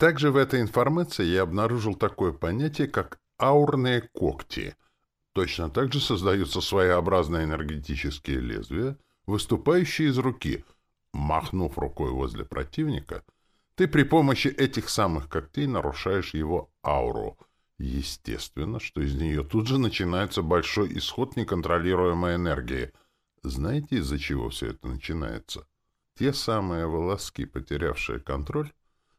Также в этой информации я обнаружил такое понятие, как аурные когти. Точно так же создаются своеобразные энергетические лезвия, выступающие из руки. Махнув рукой возле противника, ты при помощи этих самых когтей нарушаешь его ауру. Естественно, что из нее тут же начинается большой исход неконтролируемой энергии. Знаете, из-за чего все это начинается? Те самые волоски, потерявшие контроль,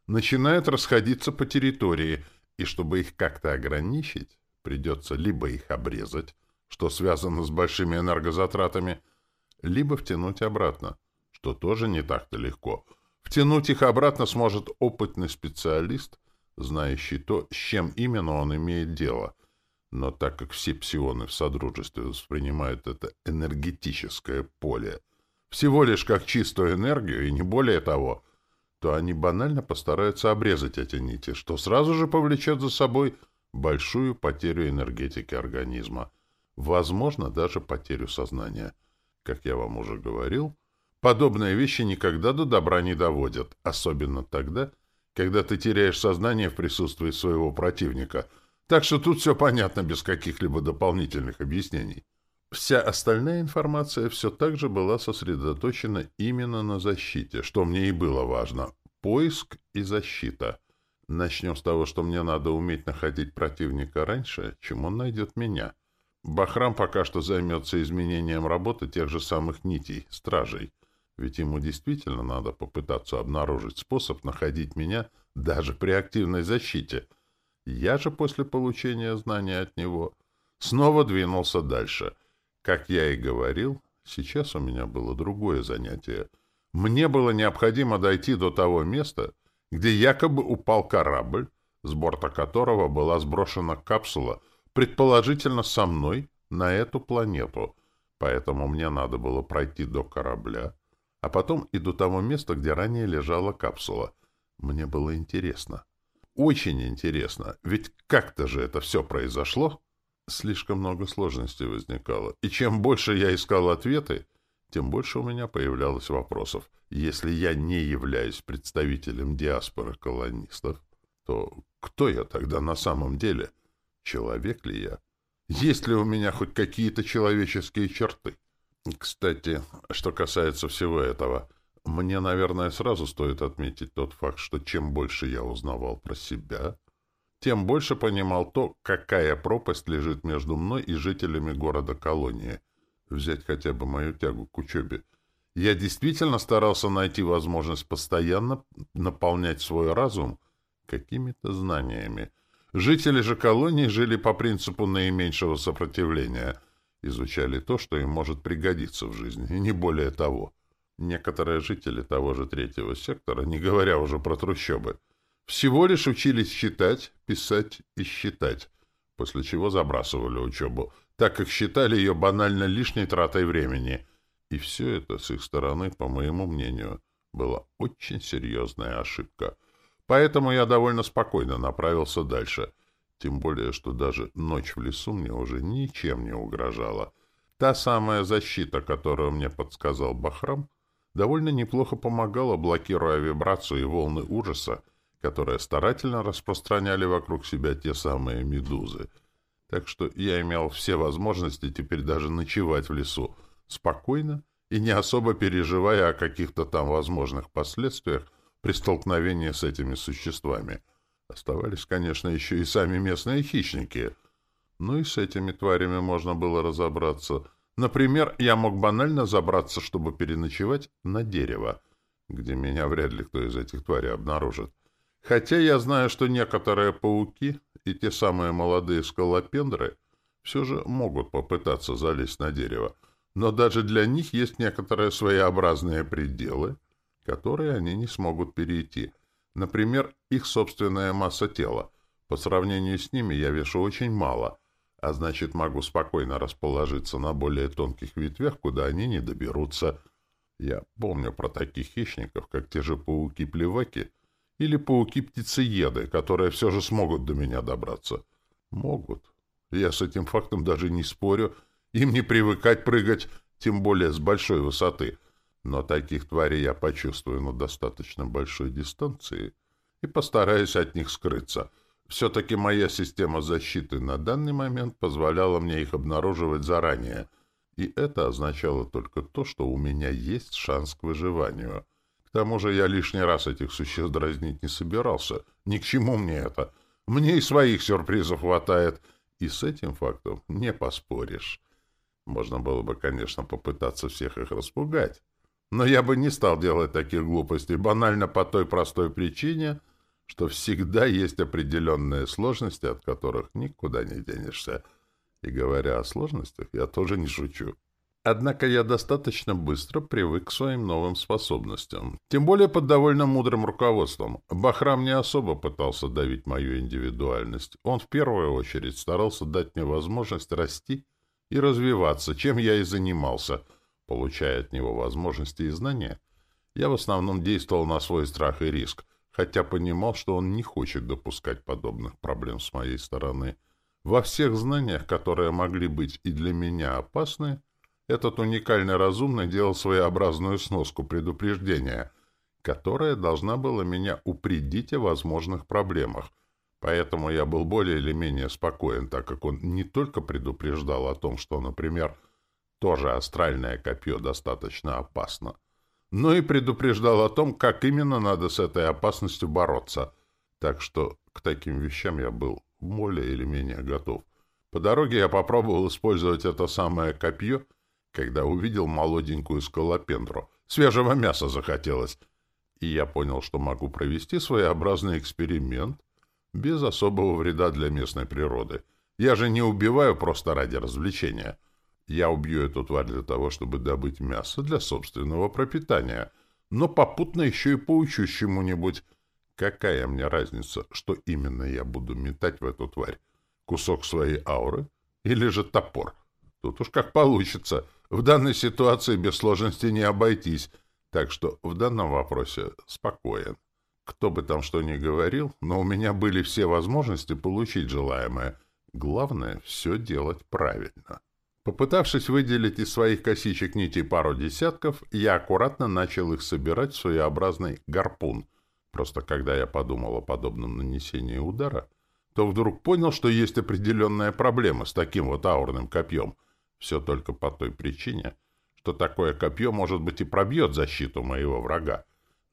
начинают расходиться по территории, и чтобы их как-то ограничить, придется либо их обрезать, что связано с большими энергозатратами, либо втянуть обратно, что тоже не так-то легко. Втянуть их обратно сможет опытный специалист, знающий то, с чем именно он имеет дело. Но так как все псионы в Содружестве воспринимают это энергетическое поле всего лишь как чистую энергию, и не более того, то они банально постараются обрезать эти нити, что сразу же повлечет за собой большую потерю энергетики организма, возможно, даже потерю сознания. Как я вам уже говорил, подобные вещи никогда до добра не доводят, особенно тогда, когда ты теряешь сознание в присутствии своего противника. Так что тут все понятно без каких-либо дополнительных объяснений. Вся остальная информация все так же была сосредоточена именно на защите, что мне и было важно. Поиск и защита. Начнем с того, что мне надо уметь находить противника раньше, чем он найдет меня. Бахрам пока что займется изменением работы тех же самых нитей, стражей. Ведь ему действительно надо попытаться обнаружить способ находить меня даже при активной защите. Я же после получения знания от него снова двинулся дальше. Как я и говорил, сейчас у меня было другое занятие. Мне было необходимо дойти до того места, где якобы упал корабль, с борта которого была сброшена капсула, предположительно со мной, на эту планету. Поэтому мне надо было пройти до корабля, а потом и до того места, где ранее лежала капсула. Мне было интересно. Очень интересно, ведь как-то же это все произошло. Слишком много сложностей возникало. И чем больше я искал ответы, тем больше у меня появлялось вопросов. Если я не являюсь представителем диаспоры колонистов, то кто я тогда на самом деле? Человек ли я? Есть ли у меня хоть какие-то человеческие черты? Кстати, что касается всего этого, мне, наверное, сразу стоит отметить тот факт, что чем больше я узнавал про себя, тем больше понимал то, какая пропасть лежит между мной и жителями города-колонии. Взять хотя бы мою тягу к учебе. Я действительно старался найти возможность постоянно наполнять свой разум какими-то знаниями. Жители же колонии жили по принципу наименьшего сопротивления — изучали то, что им может пригодиться в жизни, и не более того. Некоторые жители того же третьего сектора, не говоря уже про трущобы, всего лишь учились читать, писать и считать, после чего забрасывали учебу, так как считали ее банально лишней тратой времени. И все это, с их стороны, по моему мнению, была очень серьезная ошибка. Поэтому я довольно спокойно направился дальше — тем более, что даже ночь в лесу мне уже ничем не угрожала. Та самая защита, которую мне подсказал Бахрам, довольно неплохо помогала, блокируя вибрацию и волны ужаса, которые старательно распространяли вокруг себя те самые медузы. Так что я имел все возможности теперь даже ночевать в лесу спокойно и не особо переживая о каких-то там возможных последствиях при столкновении с этими существами — Оставались, конечно, еще и сами местные хищники. Ну и с этими тварями можно было разобраться. Например, я мог банально забраться, чтобы переночевать на дерево, где меня вряд ли кто из этих тварей обнаружит. Хотя я знаю, что некоторые пауки и те самые молодые скалопендры все же могут попытаться залезть на дерево. Но даже для них есть некоторые своеобразные пределы, которые они не смогут перейти — Например, их собственная масса тела. По сравнению с ними я вешу очень мало, а значит, могу спокойно расположиться на более тонких ветвях, куда они не доберутся. Я помню про таких хищников, как те же пауки-плеваки или пауки-птицееды, которые все же смогут до меня добраться. Могут. Я с этим фактом даже не спорю. Им не привыкать прыгать, тем более с большой высоты — но таких тварей я почувствую на достаточно большой дистанции, и постараюсь от них скрыться. Все-таки моя система защиты на данный момент позволяла мне их обнаруживать заранее, и это означало только то, что у меня есть шанс к выживанию. К тому же я лишний раз этих существ дразнить не собирался. Ни к чему мне это. Мне и своих сюрпризов хватает, и с этим фактом не поспоришь. Можно было бы, конечно, попытаться всех их распугать. Но я бы не стал делать таких глупостей, банально по той простой причине, что всегда есть определенные сложности, от которых никуда не денешься. И говоря о сложностях, я тоже не шучу. Однако я достаточно быстро привык к своим новым способностям. Тем более под довольно мудрым руководством. Бахрам не особо пытался давить мою индивидуальность. Он в первую очередь старался дать мне возможность расти и развиваться, чем я и занимался, получая от него возможности и знания. Я в основном действовал на свой страх и риск, хотя понимал, что он не хочет допускать подобных проблем с моей стороны. Во всех знаниях, которые могли быть и для меня опасны, этот уникальный разумный делал своеобразную сноску предупреждения, которая должна была меня упредить о возможных проблемах, Поэтому я был более или менее спокоен, так как он не только предупреждал о том, что, например, тоже астральное копье достаточно опасно, но и предупреждал о том, как именно надо с этой опасностью бороться. Так что к таким вещам я был более или менее готов. По дороге я попробовал использовать это самое копье, когда увидел молоденькую скалопендру. Свежего мяса захотелось. И я понял, что могу провести своеобразный эксперимент — без особого вреда для местной природы. Я же не убиваю просто ради развлечения. Я убью эту тварь для того, чтобы добыть мясо для собственного пропитания, но попутно еще и поучусь чему-нибудь. Какая мне разница, что именно я буду метать в эту тварь? Кусок своей ауры или же топор? Тут уж как получится. В данной ситуации без сложности не обойтись, так что в данном вопросе спокоен. Кто бы там что ни говорил, но у меня были все возможности получить желаемое. Главное — все делать правильно. Попытавшись выделить из своих косичек нитей пару десятков, я аккуратно начал их собирать в своеобразный гарпун. Просто когда я подумал о подобном нанесении удара, то вдруг понял, что есть определенная проблема с таким вот аурным копьем. Все только по той причине, что такое копье, может быть, и пробьет защиту моего врага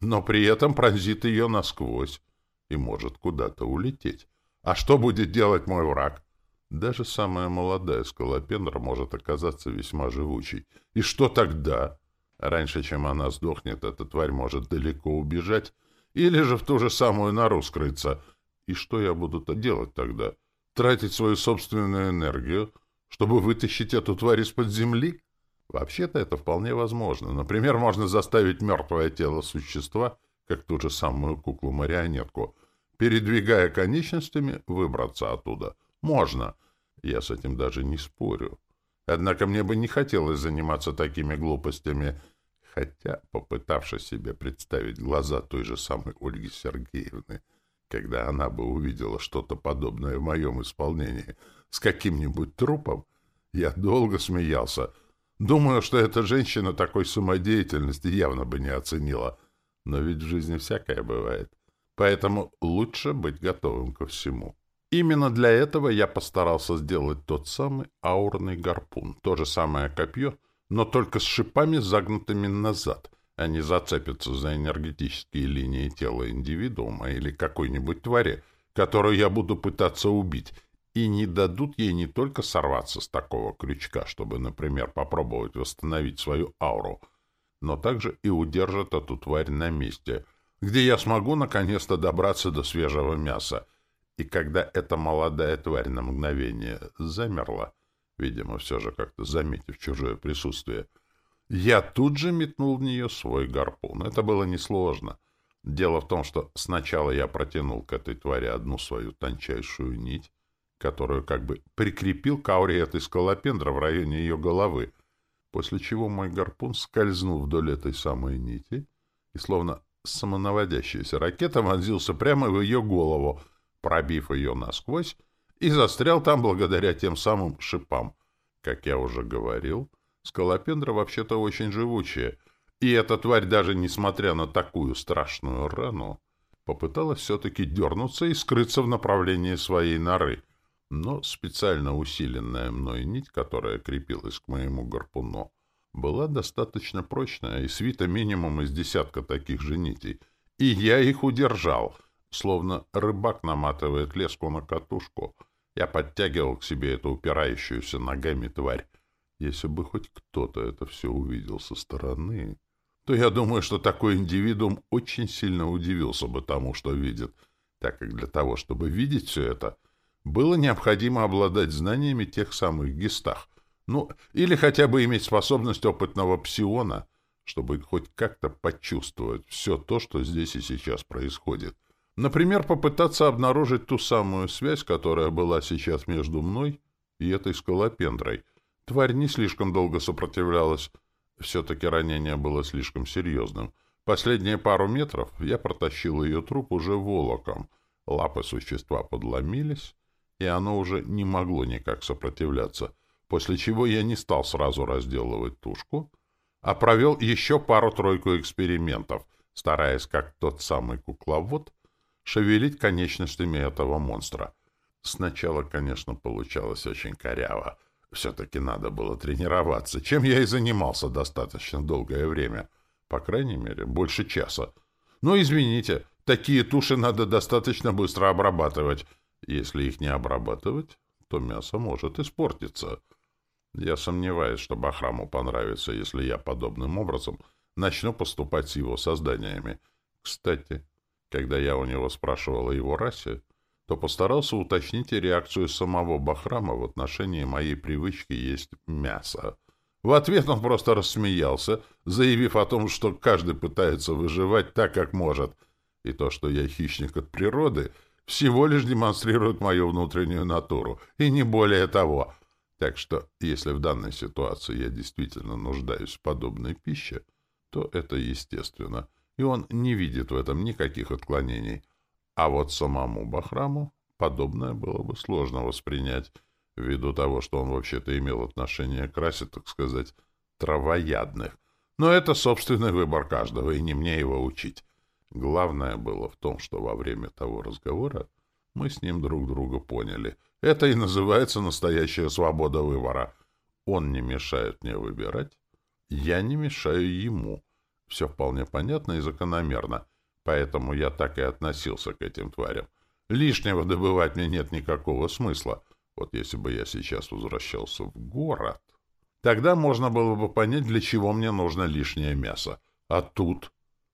но при этом пронзит ее насквозь и может куда-то улететь. А что будет делать мой враг? Даже самая молодая скалопендра может оказаться весьма живучей. И что тогда? Раньше, чем она сдохнет, эта тварь может далеко убежать или же в ту же самую нору скрыться. И что я буду-то делать тогда? Тратить свою собственную энергию, чтобы вытащить эту тварь из-под земли? Вообще-то это вполне возможно. Например, можно заставить мертвое тело существа, как ту же самую куклу-марионетку, передвигая конечностями, выбраться оттуда. Можно. Я с этим даже не спорю. Однако мне бы не хотелось заниматься такими глупостями, хотя, попытавшись себе представить глаза той же самой Ольги Сергеевны, когда она бы увидела что-то подобное в моем исполнении с каким-нибудь трупом, я долго смеялся — Думаю, что эта женщина такой самодеятельности явно бы не оценила. Но ведь в жизни всякое бывает. Поэтому лучше быть готовым ко всему. Именно для этого я постарался сделать тот самый аурный гарпун. То же самое копье, но только с шипами, загнутыми назад. Они зацепятся за энергетические линии тела индивидуума или какой-нибудь твари, которую я буду пытаться убить, и не дадут ей не только сорваться с такого крючка, чтобы, например, попробовать восстановить свою ауру, но также и удержат эту тварь на месте, где я смогу наконец-то добраться до свежего мяса. И когда эта молодая тварь на мгновение замерла, видимо, все же как-то заметив чужое присутствие, я тут же метнул в нее свой гарпун. Это было несложно. Дело в том, что сначала я протянул к этой твари одну свою тончайшую нить, которую как бы прикрепил к ауре этой скалопендра в районе ее головы, после чего мой гарпун скользнул вдоль этой самой нити и, словно самонаводящаяся ракета, вонзился прямо в ее голову, пробив ее насквозь, и застрял там благодаря тем самым шипам. Как я уже говорил, скалопендра вообще-то очень живучая, и эта тварь, даже несмотря на такую страшную рану, попыталась все-таки дернуться и скрыться в направлении своей норы. Но специально усиленная мной нить, которая крепилась к моему гарпуну, была достаточно прочная и свита минимум из десятка таких же нитей. И я их удержал, словно рыбак наматывает леску на катушку. Я подтягивал к себе эту упирающуюся ногами тварь. Если бы хоть кто-то это все увидел со стороны, то я думаю, что такой индивидуум очень сильно удивился бы тому, что видит, так как для того, чтобы видеть все это, было необходимо обладать знаниями тех самых гистах, ну, или хотя бы иметь способность опытного псиона, чтобы хоть как-то почувствовать все то, что здесь и сейчас происходит. Например, попытаться обнаружить ту самую связь, которая была сейчас между мной и этой скалопендрой — Тварь не слишком долго сопротивлялась. Все-таки ранение было слишком серьезным. Последние пару метров я протащил ее труп уже волоком. Лапы существа подломились, и оно уже не могло никак сопротивляться, после чего я не стал сразу разделывать тушку, а провел еще пару-тройку экспериментов, стараясь, как тот самый кукловод, шевелить конечностями этого монстра. Сначала, конечно, получалось очень коряво — все-таки надо было тренироваться, чем я и занимался достаточно долгое время. По крайней мере, больше часа. Но, извините, такие туши надо достаточно быстро обрабатывать. Если их не обрабатывать, то мясо может испортиться. Я сомневаюсь, что Бахраму понравится, если я подобным образом начну поступать с его созданиями. Кстати, когда я у него спрашивал о его расе, то постарался уточнить и реакцию самого Бахрама в отношении моей привычки есть мясо. В ответ он просто рассмеялся, заявив о том, что каждый пытается выживать так, как может, и то, что я хищник от природы, всего лишь демонстрирует мою внутреннюю натуру, и не более того. Так что, если в данной ситуации я действительно нуждаюсь в подобной пище, то это естественно, и он не видит в этом никаких отклонений. А вот самому Бахраму подобное было бы сложно воспринять, ввиду того, что он вообще-то имел отношение к расе, так сказать, травоядных. Но это собственный выбор каждого, и не мне его учить. Главное было в том, что во время того разговора мы с ним друг друга поняли. Это и называется настоящая свобода выбора. Он не мешает мне выбирать, я не мешаю ему. Все вполне понятно и закономерно — Поэтому я так и относился к этим тварям. Лишнего добывать мне нет никакого смысла. Вот если бы я сейчас возвращался в город, тогда можно было бы понять, для чего мне нужно лишнее мясо. А тут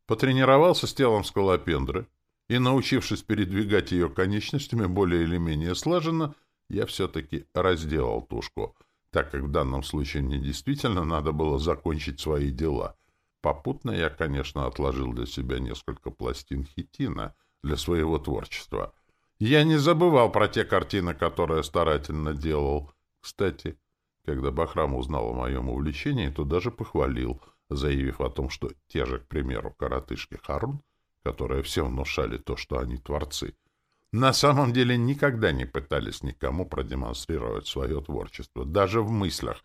потренировался с телом скалопендры, и, научившись передвигать ее конечностями более или менее слаженно, я все-таки разделал тушку, так как в данном случае мне действительно надо было закончить свои дела — Попутно я, конечно, отложил для себя несколько пластин хитина для своего творчества. Я не забывал про те картины, которые старательно делал. Кстати, когда Бахрам узнал о моем увлечении, то даже похвалил, заявив о том, что те же, к примеру, коротышки Харун, которые все внушали то, что они творцы, на самом деле никогда не пытались никому продемонстрировать свое творчество, даже в мыслях.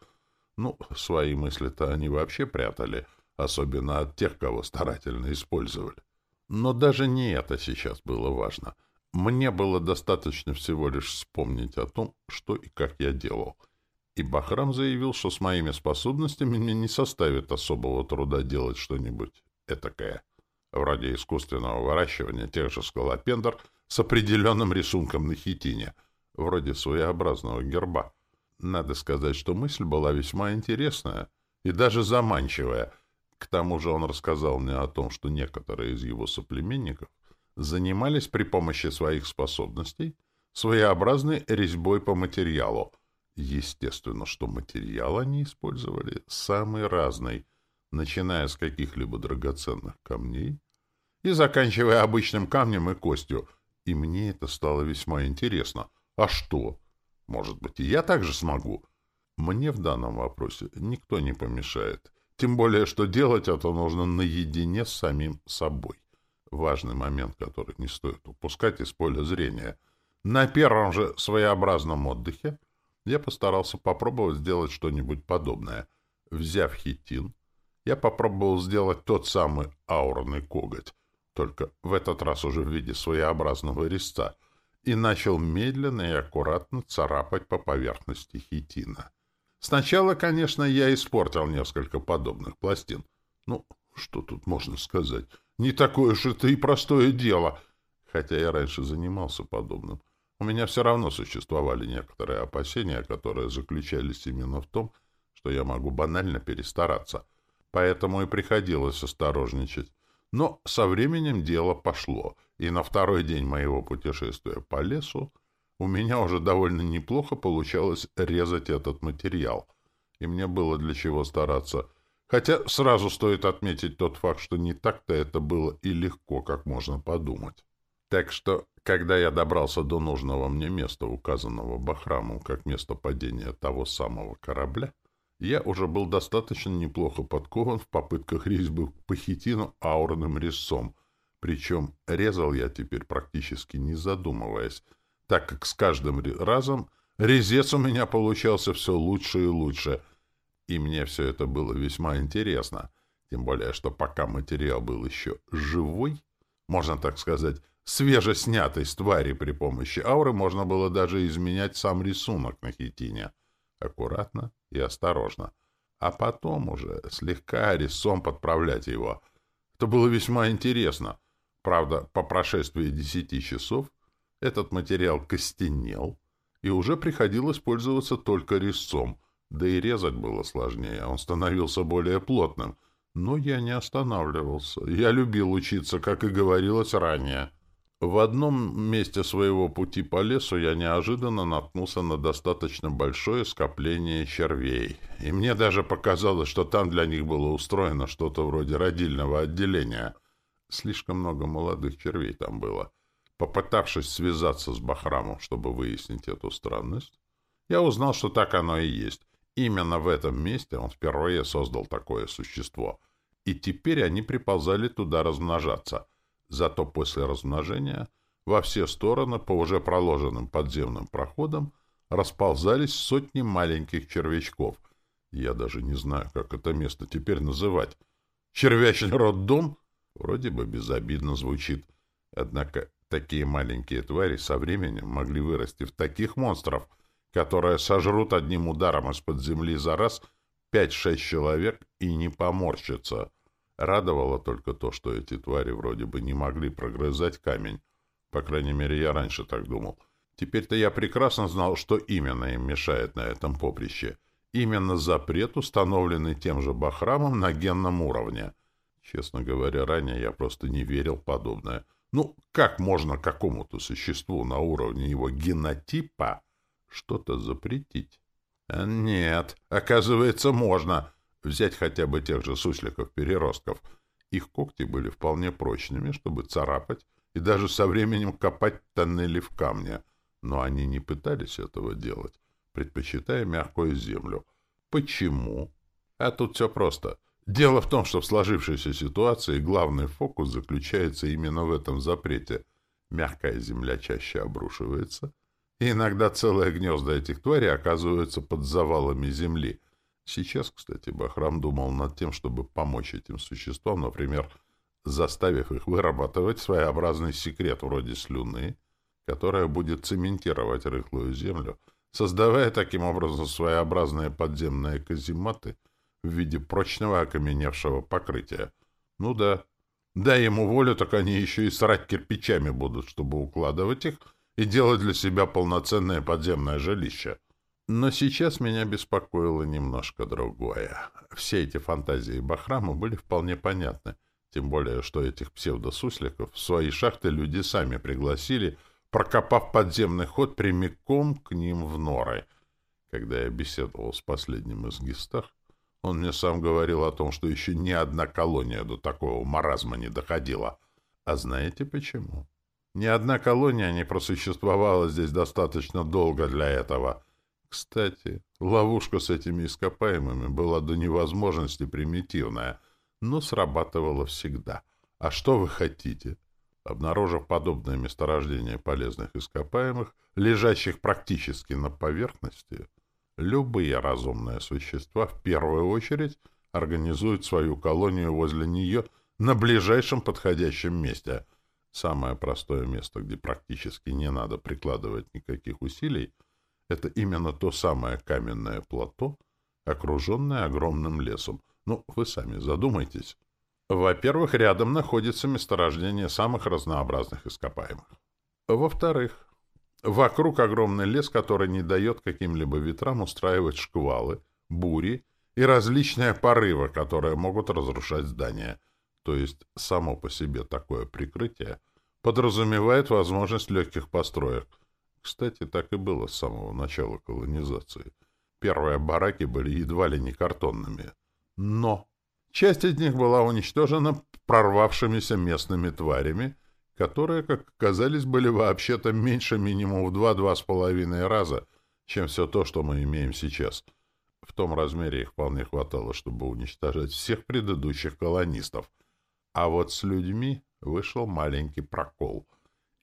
Ну, свои мысли-то они вообще прятали — особенно от тех, кого старательно использовали. Но даже не это сейчас было важно. Мне было достаточно всего лишь вспомнить о том, что и как я делал. И Бахрам заявил, что с моими способностями мне не составит особого труда делать что-нибудь этакое, вроде искусственного выращивания тех же скалопендр с определенным рисунком на хитине, вроде своеобразного герба. Надо сказать, что мысль была весьма интересная и даже заманчивая — к тому же он рассказал мне о том, что некоторые из его соплеменников занимались при помощи своих способностей своеобразной резьбой по материалу. Естественно, что материал они использовали самый разный, начиная с каких-либо драгоценных камней и заканчивая обычным камнем и костью. И мне это стало весьма интересно. А что? Может быть, и я также смогу? Мне в данном вопросе никто не помешает. Тем более, что делать это нужно наедине с самим собой. Важный момент, который не стоит упускать из поля зрения. На первом же своеобразном отдыхе я постарался попробовать сделать что-нибудь подобное. Взяв хитин, я попробовал сделать тот самый аурный коготь, только в этот раз уже в виде своеобразного резца, и начал медленно и аккуратно царапать по поверхности хитина. Сначала, конечно, я испортил несколько подобных пластин. Ну, что тут можно сказать? Не такое уж это и простое дело. Хотя я раньше занимался подобным. У меня все равно существовали некоторые опасения, которые заключались именно в том, что я могу банально перестараться. Поэтому и приходилось осторожничать. Но со временем дело пошло, и на второй день моего путешествия по лесу у меня уже довольно неплохо получалось резать этот материал, и мне было для чего стараться. Хотя сразу стоит отметить тот факт, что не так-то это было и легко, как можно подумать. Так что, когда я добрался до нужного мне места, указанного Бахрамом как место падения того самого корабля, я уже был достаточно неплохо подкован в попытках резьбы по хитину аурным резцом, причем резал я теперь практически не задумываясь, так как с каждым разом резец у меня получался все лучше и лучше, и мне все это было весьма интересно, тем более, что пока материал был еще живой, можно так сказать, свежеснятый с твари при помощи ауры, можно было даже изменять сам рисунок на хитине. Аккуратно и осторожно. А потом уже слегка рисом подправлять его. Это было весьма интересно. Правда, по прошествии десяти часов этот материал костенел, и уже приходилось пользоваться только резцом, да и резать было сложнее, он становился более плотным. Но я не останавливался. Я любил учиться, как и говорилось ранее. В одном месте своего пути по лесу я неожиданно наткнулся на достаточно большое скопление червей, и мне даже показалось, что там для них было устроено что-то вроде родильного отделения. Слишком много молодых червей там было. Попытавшись связаться с Бахрамом, чтобы выяснить эту странность, я узнал, что так оно и есть. Именно в этом месте он впервые создал такое существо. И теперь они приползали туда размножаться. Зато после размножения во все стороны по уже проложенным подземным проходам расползались сотни маленьких червячков. Я даже не знаю, как это место теперь называть. Червячный роддом? Вроде бы безобидно звучит. Однако Такие маленькие твари со временем могли вырасти в таких монстров, которые сожрут одним ударом из-под земли за раз пять-шесть человек и не поморщатся. Радовало только то, что эти твари вроде бы не могли прогрызать камень. По крайней мере, я раньше так думал. Теперь-то я прекрасно знал, что именно им мешает на этом поприще. Именно запрет, установленный тем же Бахрамом на генном уровне. Честно говоря, ранее я просто не верил в подобное — ну, как можно какому-то существу на уровне его генотипа что-то запретить? А нет, оказывается, можно. Взять хотя бы тех же сусликов-переростков. Их когти были вполне прочными, чтобы царапать и даже со временем копать тоннели в камне. Но они не пытались этого делать, предпочитая мягкую землю. Почему? А тут все просто — Дело в том, что в сложившейся ситуации главный фокус заключается именно в этом запрете. Мягкая земля чаще обрушивается, и иногда целые гнезда этих тварей оказываются под завалами земли. Сейчас, кстати, Бахрам думал над тем, чтобы помочь этим существам, например, заставив их вырабатывать своеобразный секрет вроде слюны, которая будет цементировать рыхлую землю, создавая таким образом своеобразные подземные казематы — в виде прочного окаменевшего покрытия. Ну да. Дай ему волю, так они еще и срать кирпичами будут, чтобы укладывать их и делать для себя полноценное подземное жилище. Но сейчас меня беспокоило немножко другое. Все эти фантазии Бахрама были вполне понятны. Тем более, что этих псевдосусликов в свои шахты люди сами пригласили, прокопав подземный ход прямиком к ним в норы. Когда я беседовал с последним из гистах, он мне сам говорил о том, что еще ни одна колония до такого маразма не доходила. А знаете почему? Ни одна колония не просуществовала здесь достаточно долго для этого. Кстати, ловушка с этими ископаемыми была до невозможности примитивная, но срабатывала всегда. А что вы хотите? Обнаружив подобное месторождение полезных ископаемых, лежащих практически на поверхности, Любые разумные существа в первую очередь организуют свою колонию возле нее на ближайшем подходящем месте. Самое простое место, где практически не надо прикладывать никаких усилий, это именно то самое каменное плато, окруженное огромным лесом. Ну, вы сами задумайтесь. Во-первых, рядом находится месторождение самых разнообразных ископаемых. Во-вторых, вокруг огромный лес, который не дает каким-либо ветрам устраивать шквалы, бури и различные порывы, которые могут разрушать здания. То есть само по себе такое прикрытие подразумевает возможность легких построек. Кстати, так и было с самого начала колонизации. Первые бараки были едва ли не картонными. Но часть из них была уничтожена прорвавшимися местными тварями, которые, как оказались, были вообще-то меньше минимум в два-два с половиной раза, чем все то, что мы имеем сейчас — в том размере их вполне хватало, чтобы уничтожать всех предыдущих колонистов. А вот с людьми вышел маленький прокол.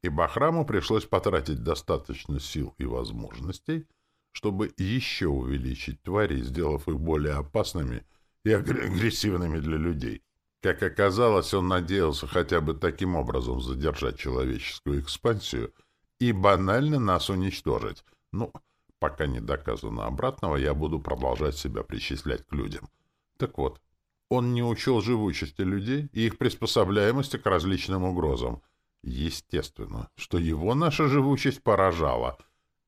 И Бахраму пришлось потратить достаточно сил и возможностей, чтобы еще увеличить твари, сделав их более опасными и агрессивными для людей. Как оказалось, он надеялся хотя бы таким образом задержать человеческую экспансию и банально нас уничтожить. Ну, Пока не доказано обратного, я буду продолжать себя причислять к людям. Так вот, он не учел живучести людей и их приспособляемости к различным угрозам. Естественно, что его наша живучесть поражала,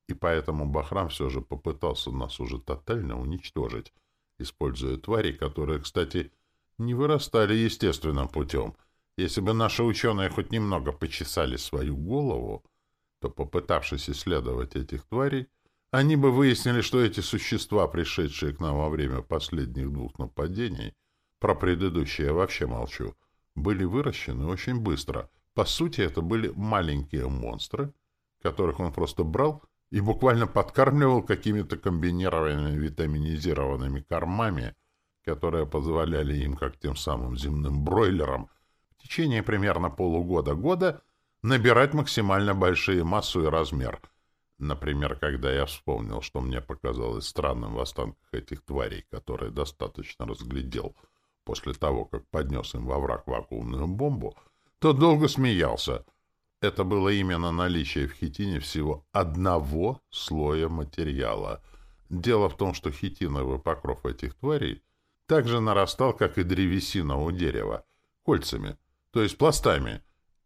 и поэтому Бахрам все же попытался нас уже тотально уничтожить, используя твари, которые, кстати, не вырастали естественным путем. Если бы наши ученые хоть немного почесали свою голову, то, попытавшись исследовать этих тварей, они бы выяснили, что эти существа, пришедшие к нам во время последних двух нападений, про предыдущие я вообще молчу, были выращены очень быстро. По сути, это были маленькие монстры, которых он просто брал и буквально подкармливал какими-то комбинированными витаминизированными кормами, которые позволяли им, как тем самым земным бройлерам, в течение примерно полугода-года набирать максимально большие массу и размер — Например, когда я вспомнил, что мне показалось странным в останках этих тварей, которые достаточно разглядел после того, как поднес им во враг вакуумную бомбу, то долго смеялся. Это было именно наличие в хитине всего одного слоя материала. Дело в том, что хитиновый покров этих тварей также нарастал, как и древесина у дерева, кольцами, то есть пластами,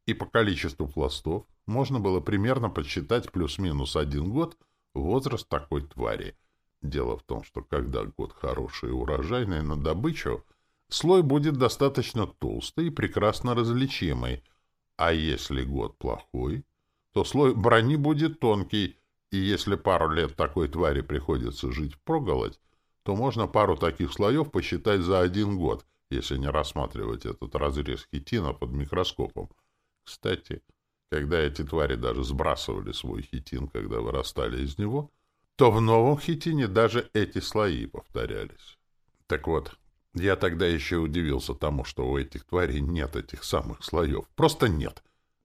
и по количеству пластов можно было примерно подсчитать плюс-минус один год возраст такой твари. Дело в том, что когда год хороший и урожайный на добычу, слой будет достаточно толстый и прекрасно различимый, а если год плохой, то слой брони будет тонкий, и если пару лет такой твари приходится жить впроголодь, то можно пару таких слоев посчитать за один год, если не рассматривать этот разрез хитина под микроскопом. Кстати, когда эти твари даже сбрасывали свой хитин, когда вырастали из него, то в новом хитине даже эти слои повторялись. Так вот, я тогда еще удивился тому, что у этих тварей нет этих самых слоев. Просто нет.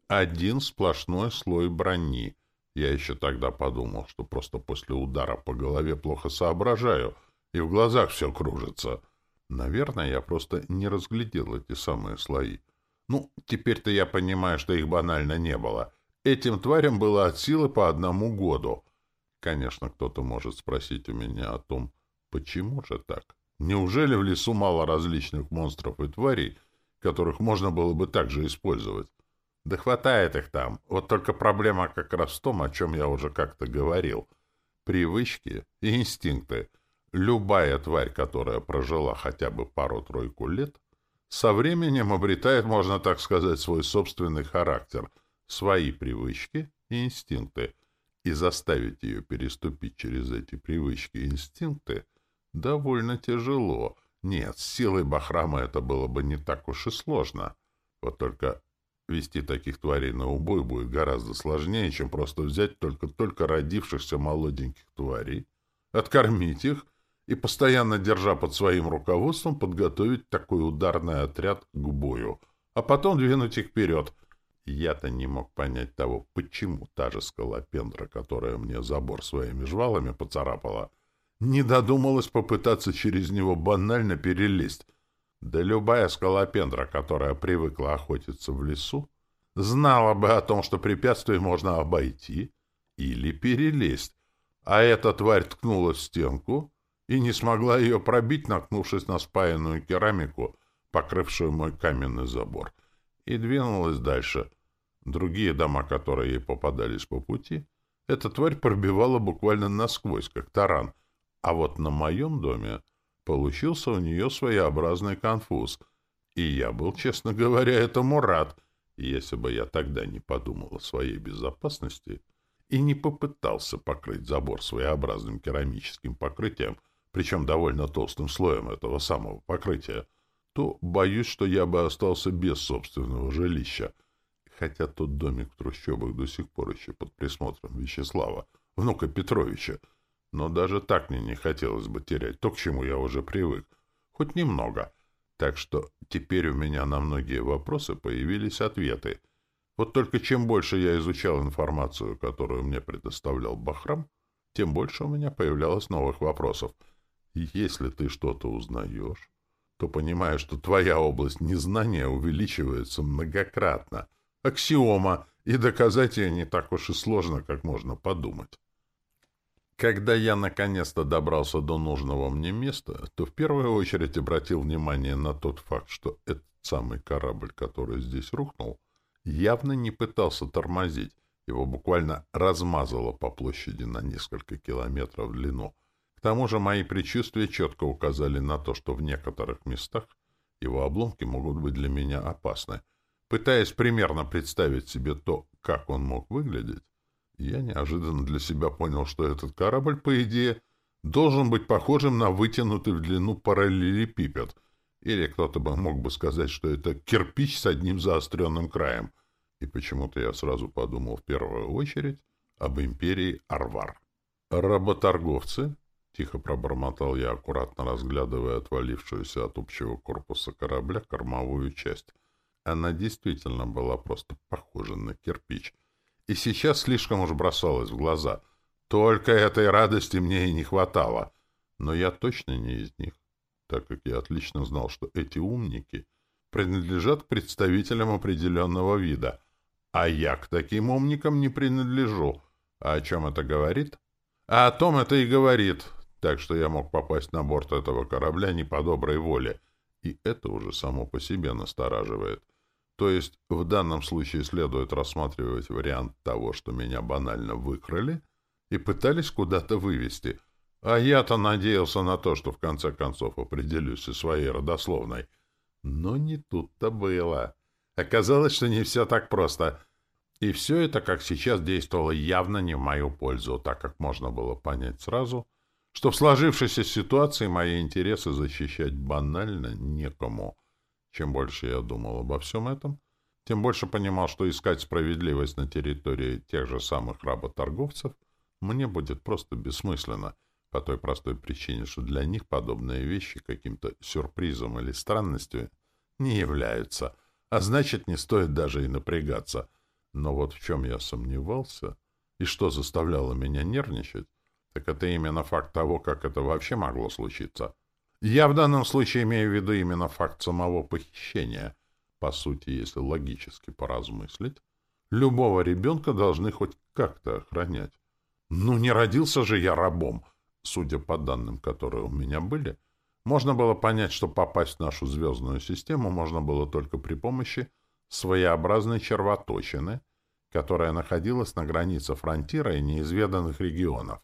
Один сплошной слой брони. Я еще тогда подумал, что просто после удара по голове плохо соображаю, и в глазах все кружится. Наверное, я просто не разглядел эти самые слои. Ну, теперь-то я понимаю, что их банально не было. Этим тварям было от силы по одному году. Конечно, кто-то может спросить у меня о том, почему же так? Неужели в лесу мало различных монстров и тварей, которых можно было бы также использовать? Да хватает их там. Вот только проблема как раз в том, о чем я уже как-то говорил. Привычки и инстинкты. Любая тварь, которая прожила хотя бы пару-тройку лет, со временем обретает, можно так сказать, свой собственный характер, свои привычки и инстинкты, и заставить ее переступить через эти привычки и инстинкты довольно тяжело. Нет, с силой Бахрама это было бы не так уж и сложно. Вот только вести таких тварей на убой будет гораздо сложнее, чем просто взять только-только родившихся молоденьких тварей, откормить их — и, постоянно держа под своим руководством, подготовить такой ударный отряд к бою, а потом двинуть их вперед. Я-то не мог понять того, почему та же скалопендра, которая мне забор своими жвалами поцарапала, не додумалась попытаться через него банально перелезть. Да любая скалопендра, которая привыкла охотиться в лесу, знала бы о том, что препятствие можно обойти или перелезть, а эта тварь ткнула в стенку и не смогла ее пробить, наткнувшись на спаянную керамику, покрывшую мой каменный забор, и двинулась дальше. Другие дома, которые ей попадались по пути, эта тварь пробивала буквально насквозь, как таран, а вот на моем доме получился у нее своеобразный конфуз, и я был, честно говоря, этому рад, если бы я тогда не подумал о своей безопасности и не попытался покрыть забор своеобразным керамическим покрытием, причем довольно толстым слоем этого самого покрытия, то боюсь, что я бы остался без собственного жилища, хотя тот домик в трущобах до сих пор еще под присмотром Вячеслава, внука Петровича, но даже так мне не хотелось бы терять то, к чему я уже привык, хоть немного. Так что теперь у меня на многие вопросы появились ответы. Вот только чем больше я изучал информацию, которую мне предоставлял Бахрам, тем больше у меня появлялось новых вопросов. Если ты что-то узнаешь, то понимаешь, что твоя область незнания увеличивается многократно. Аксиома, и доказать ее не так уж и сложно, как можно подумать. Когда я наконец-то добрался до нужного мне места, то в первую очередь обратил внимание на тот факт, что этот самый корабль, который здесь рухнул, явно не пытался тормозить. Его буквально размазало по площади на несколько километров в длину. К тому же мои предчувствия четко указали на то, что в некоторых местах его обломки могут быть для меня опасны. Пытаясь примерно представить себе то, как он мог выглядеть, я неожиданно для себя понял, что этот корабль, по идее, должен быть похожим на вытянутый в длину параллелепипед, или кто-то бы мог бы сказать, что это кирпич с одним заостренным краем. И почему-то я сразу подумал в первую очередь об империи Арвар. Работорговцы, тихо пробормотал я, аккуратно разглядывая отвалившуюся от общего корпуса корабля кормовую часть. Она действительно была просто похожа на кирпич — и сейчас слишком уж бросалось в глаза. Только этой радости мне и не хватало. Но я точно не из них, так как я отлично знал, что эти умники принадлежат к представителям определенного вида, а я к таким умникам не принадлежу. А о чем это говорит? А о том это и говорит. Так что я мог попасть на борт этого корабля не по доброй воле. И это уже само по себе настораживает. То есть в данном случае следует рассматривать вариант того, что меня банально выкрали и пытались куда-то вывести. А я-то надеялся на то, что в конце концов определюсь со своей родословной. Но не тут-то было. Оказалось, что не все так просто. И все это, как сейчас, действовало явно не в мою пользу, так как можно было понять сразу, что в сложившейся ситуации мои интересы защищать банально некому — чем больше я думал обо всем этом, тем больше понимал, что искать справедливость на территории тех же самых работорговцев мне будет просто бессмысленно, по той простой причине, что для них подобные вещи каким-то сюрпризом или странностью не являются, а значит, не стоит даже и напрягаться. Но вот в чем я сомневался и что заставляло меня нервничать, так это именно факт того, как это вообще могло случиться — я в данном случае имею в виду именно факт самого похищения. По сути, если логически поразмыслить, любого ребенка должны хоть как-то охранять. Ну, не родился же я рабом. Судя по данным, которые у меня были, можно было понять, что попасть в нашу звездную систему можно было только при помощи своеобразной червоточины, которая находилась на границе фронтира и неизведанных регионов.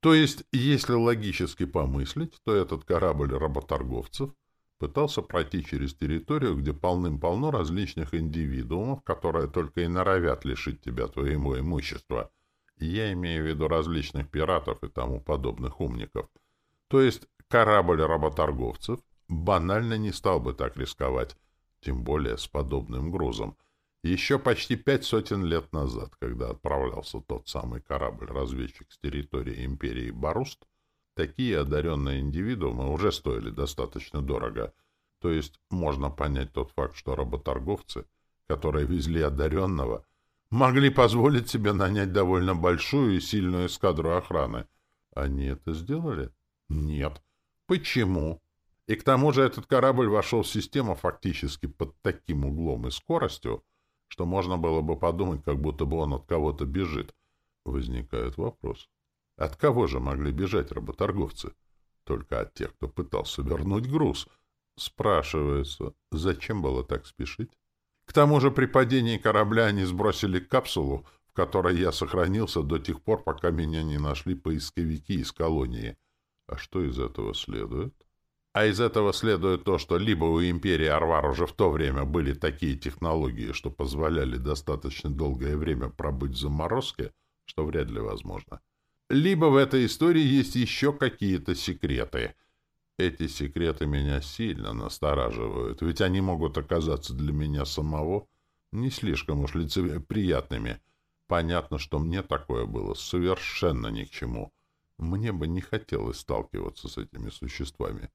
То есть, если логически помыслить, то этот корабль работорговцев пытался пройти через территорию, где полным-полно различных индивидуумов, которые только и норовят лишить тебя твоего имущества. Я имею в виду различных пиратов и тому подобных умников. То есть, корабль работорговцев банально не стал бы так рисковать, тем более с подобным грузом — еще почти пять сотен лет назад, когда отправлялся тот самый корабль-разведчик с территории империи Баруст, такие одаренные индивидуумы уже стоили достаточно дорого. То есть можно понять тот факт, что работорговцы, которые везли одаренного, могли позволить себе нанять довольно большую и сильную эскадру охраны. Они это сделали? Нет. Почему? И к тому же этот корабль вошел в систему фактически под таким углом и скоростью, что можно было бы подумать, как будто бы он от кого-то бежит. Возникает вопрос. От кого же могли бежать работорговцы? Только от тех, кто пытался вернуть груз. Спрашивается, зачем было так спешить? К тому же при падении корабля они сбросили капсулу, в которой я сохранился до тех пор, пока меня не нашли поисковики из колонии. А что из этого следует? А из этого следует то, что либо у империи Арвар уже в то время были такие технологии, что позволяли достаточно долгое время пробыть в заморозке, что вряд ли возможно, либо в этой истории есть еще какие-то секреты. Эти секреты меня сильно настораживают, ведь они могут оказаться для меня самого не слишком уж лицеприятными. Понятно, что мне такое было совершенно ни к чему. Мне бы не хотелось сталкиваться с этими существами.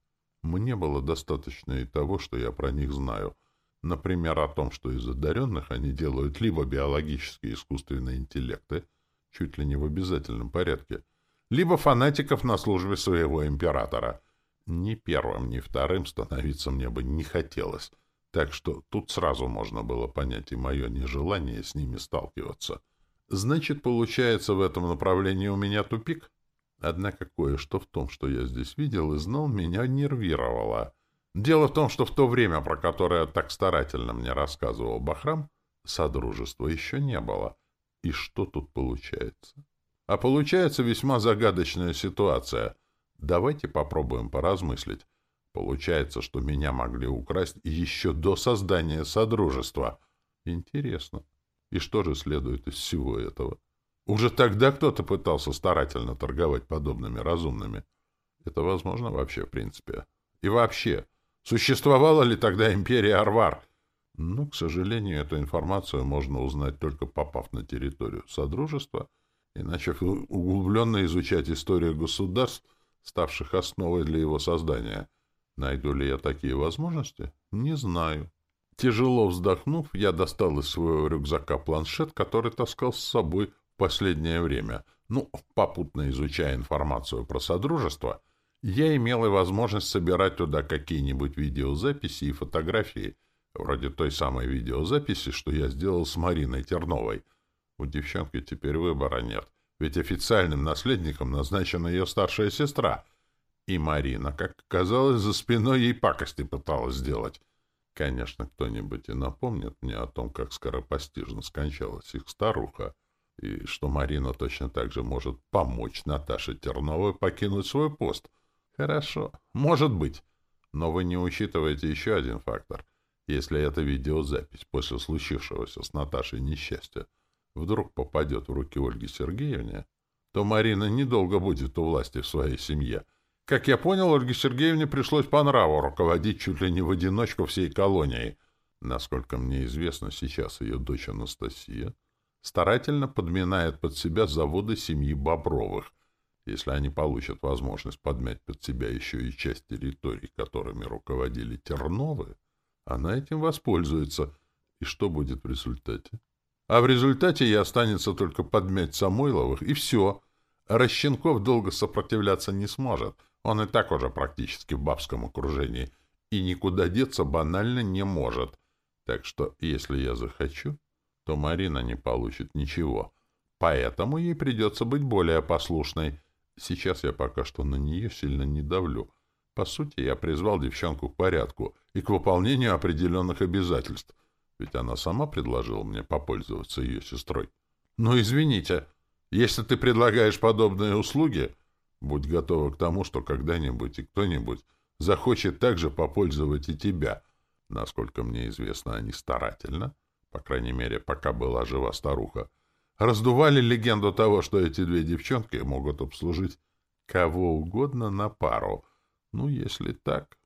Мне было достаточно и того, что я про них знаю. Например, о том, что из одаренных они делают либо биологические искусственные интеллекты, чуть ли не в обязательном порядке, либо фанатиков на службе своего императора. Ни первым, ни вторым становиться мне бы не хотелось, так что тут сразу можно было понять и мое нежелание с ними сталкиваться. Значит, получается, в этом направлении у меня тупик? Однако кое-что в том, что я здесь видел и знал, меня нервировало. Дело в том, что в то время, про которое так старательно мне рассказывал Бахрам, содружества еще не было. И что тут получается? А получается весьма загадочная ситуация. Давайте попробуем поразмыслить. Получается, что меня могли украсть еще до создания Содружества. Интересно. И что же следует из всего этого? Уже тогда кто-то пытался старательно торговать подобными разумными. Это возможно вообще, в принципе. И вообще, существовала ли тогда империя Арвар? Но, к сожалению, эту информацию можно узнать только попав на территорию Содружества и начав углубленно изучать историю государств, ставших основой для его создания. Найду ли я такие возможности? Не знаю. Тяжело вздохнув, я достал из своего рюкзака планшет, который таскал с собой последнее время, ну, попутно изучая информацию про Содружество, я имел и возможность собирать туда какие-нибудь видеозаписи и фотографии, вроде той самой видеозаписи, что я сделал с Мариной Терновой. У девчонки теперь выбора нет, ведь официальным наследником назначена ее старшая сестра. И Марина, как оказалось, за спиной ей пакости пыталась сделать. Конечно, кто-нибудь и напомнит мне о том, как скоропостижно скончалась их старуха и что Марина точно так же может помочь Наташе Терновой покинуть свой пост. Хорошо, может быть. Но вы не учитываете еще один фактор. Если эта видеозапись после случившегося с Наташей несчастья вдруг попадет в руки Ольги Сергеевне, то Марина недолго будет у власти в своей семье. Как я понял, Ольге Сергеевне пришлось по нраву руководить чуть ли не в одиночку всей колонией. Насколько мне известно, сейчас ее дочь Анастасия — старательно подминает под себя заводы семьи Бобровых, если они получат возможность подмять под себя еще и часть территорий, которыми руководили Терновы, она этим воспользуется. И что будет в результате? А в результате ей останется только подмять Самойловых, и все. Рощенков долго сопротивляться не сможет. Он и так уже практически в бабском окружении. И никуда деться банально не может. Так что, если я захочу, то Марина не получит ничего. Поэтому ей придется быть более послушной. Сейчас я пока что на нее сильно не давлю. По сути, я призвал девчонку к порядку и к выполнению определенных обязательств, ведь она сама предложила мне попользоваться ее сестрой. Но извините, если ты предлагаешь подобные услуги, будь готова к тому, что когда-нибудь и кто-нибудь захочет также попользовать и тебя. Насколько мне известно, они старательно по крайней мере, пока была жива старуха, раздували легенду того, что эти две девчонки могут обслужить кого угодно на пару. Ну, если так,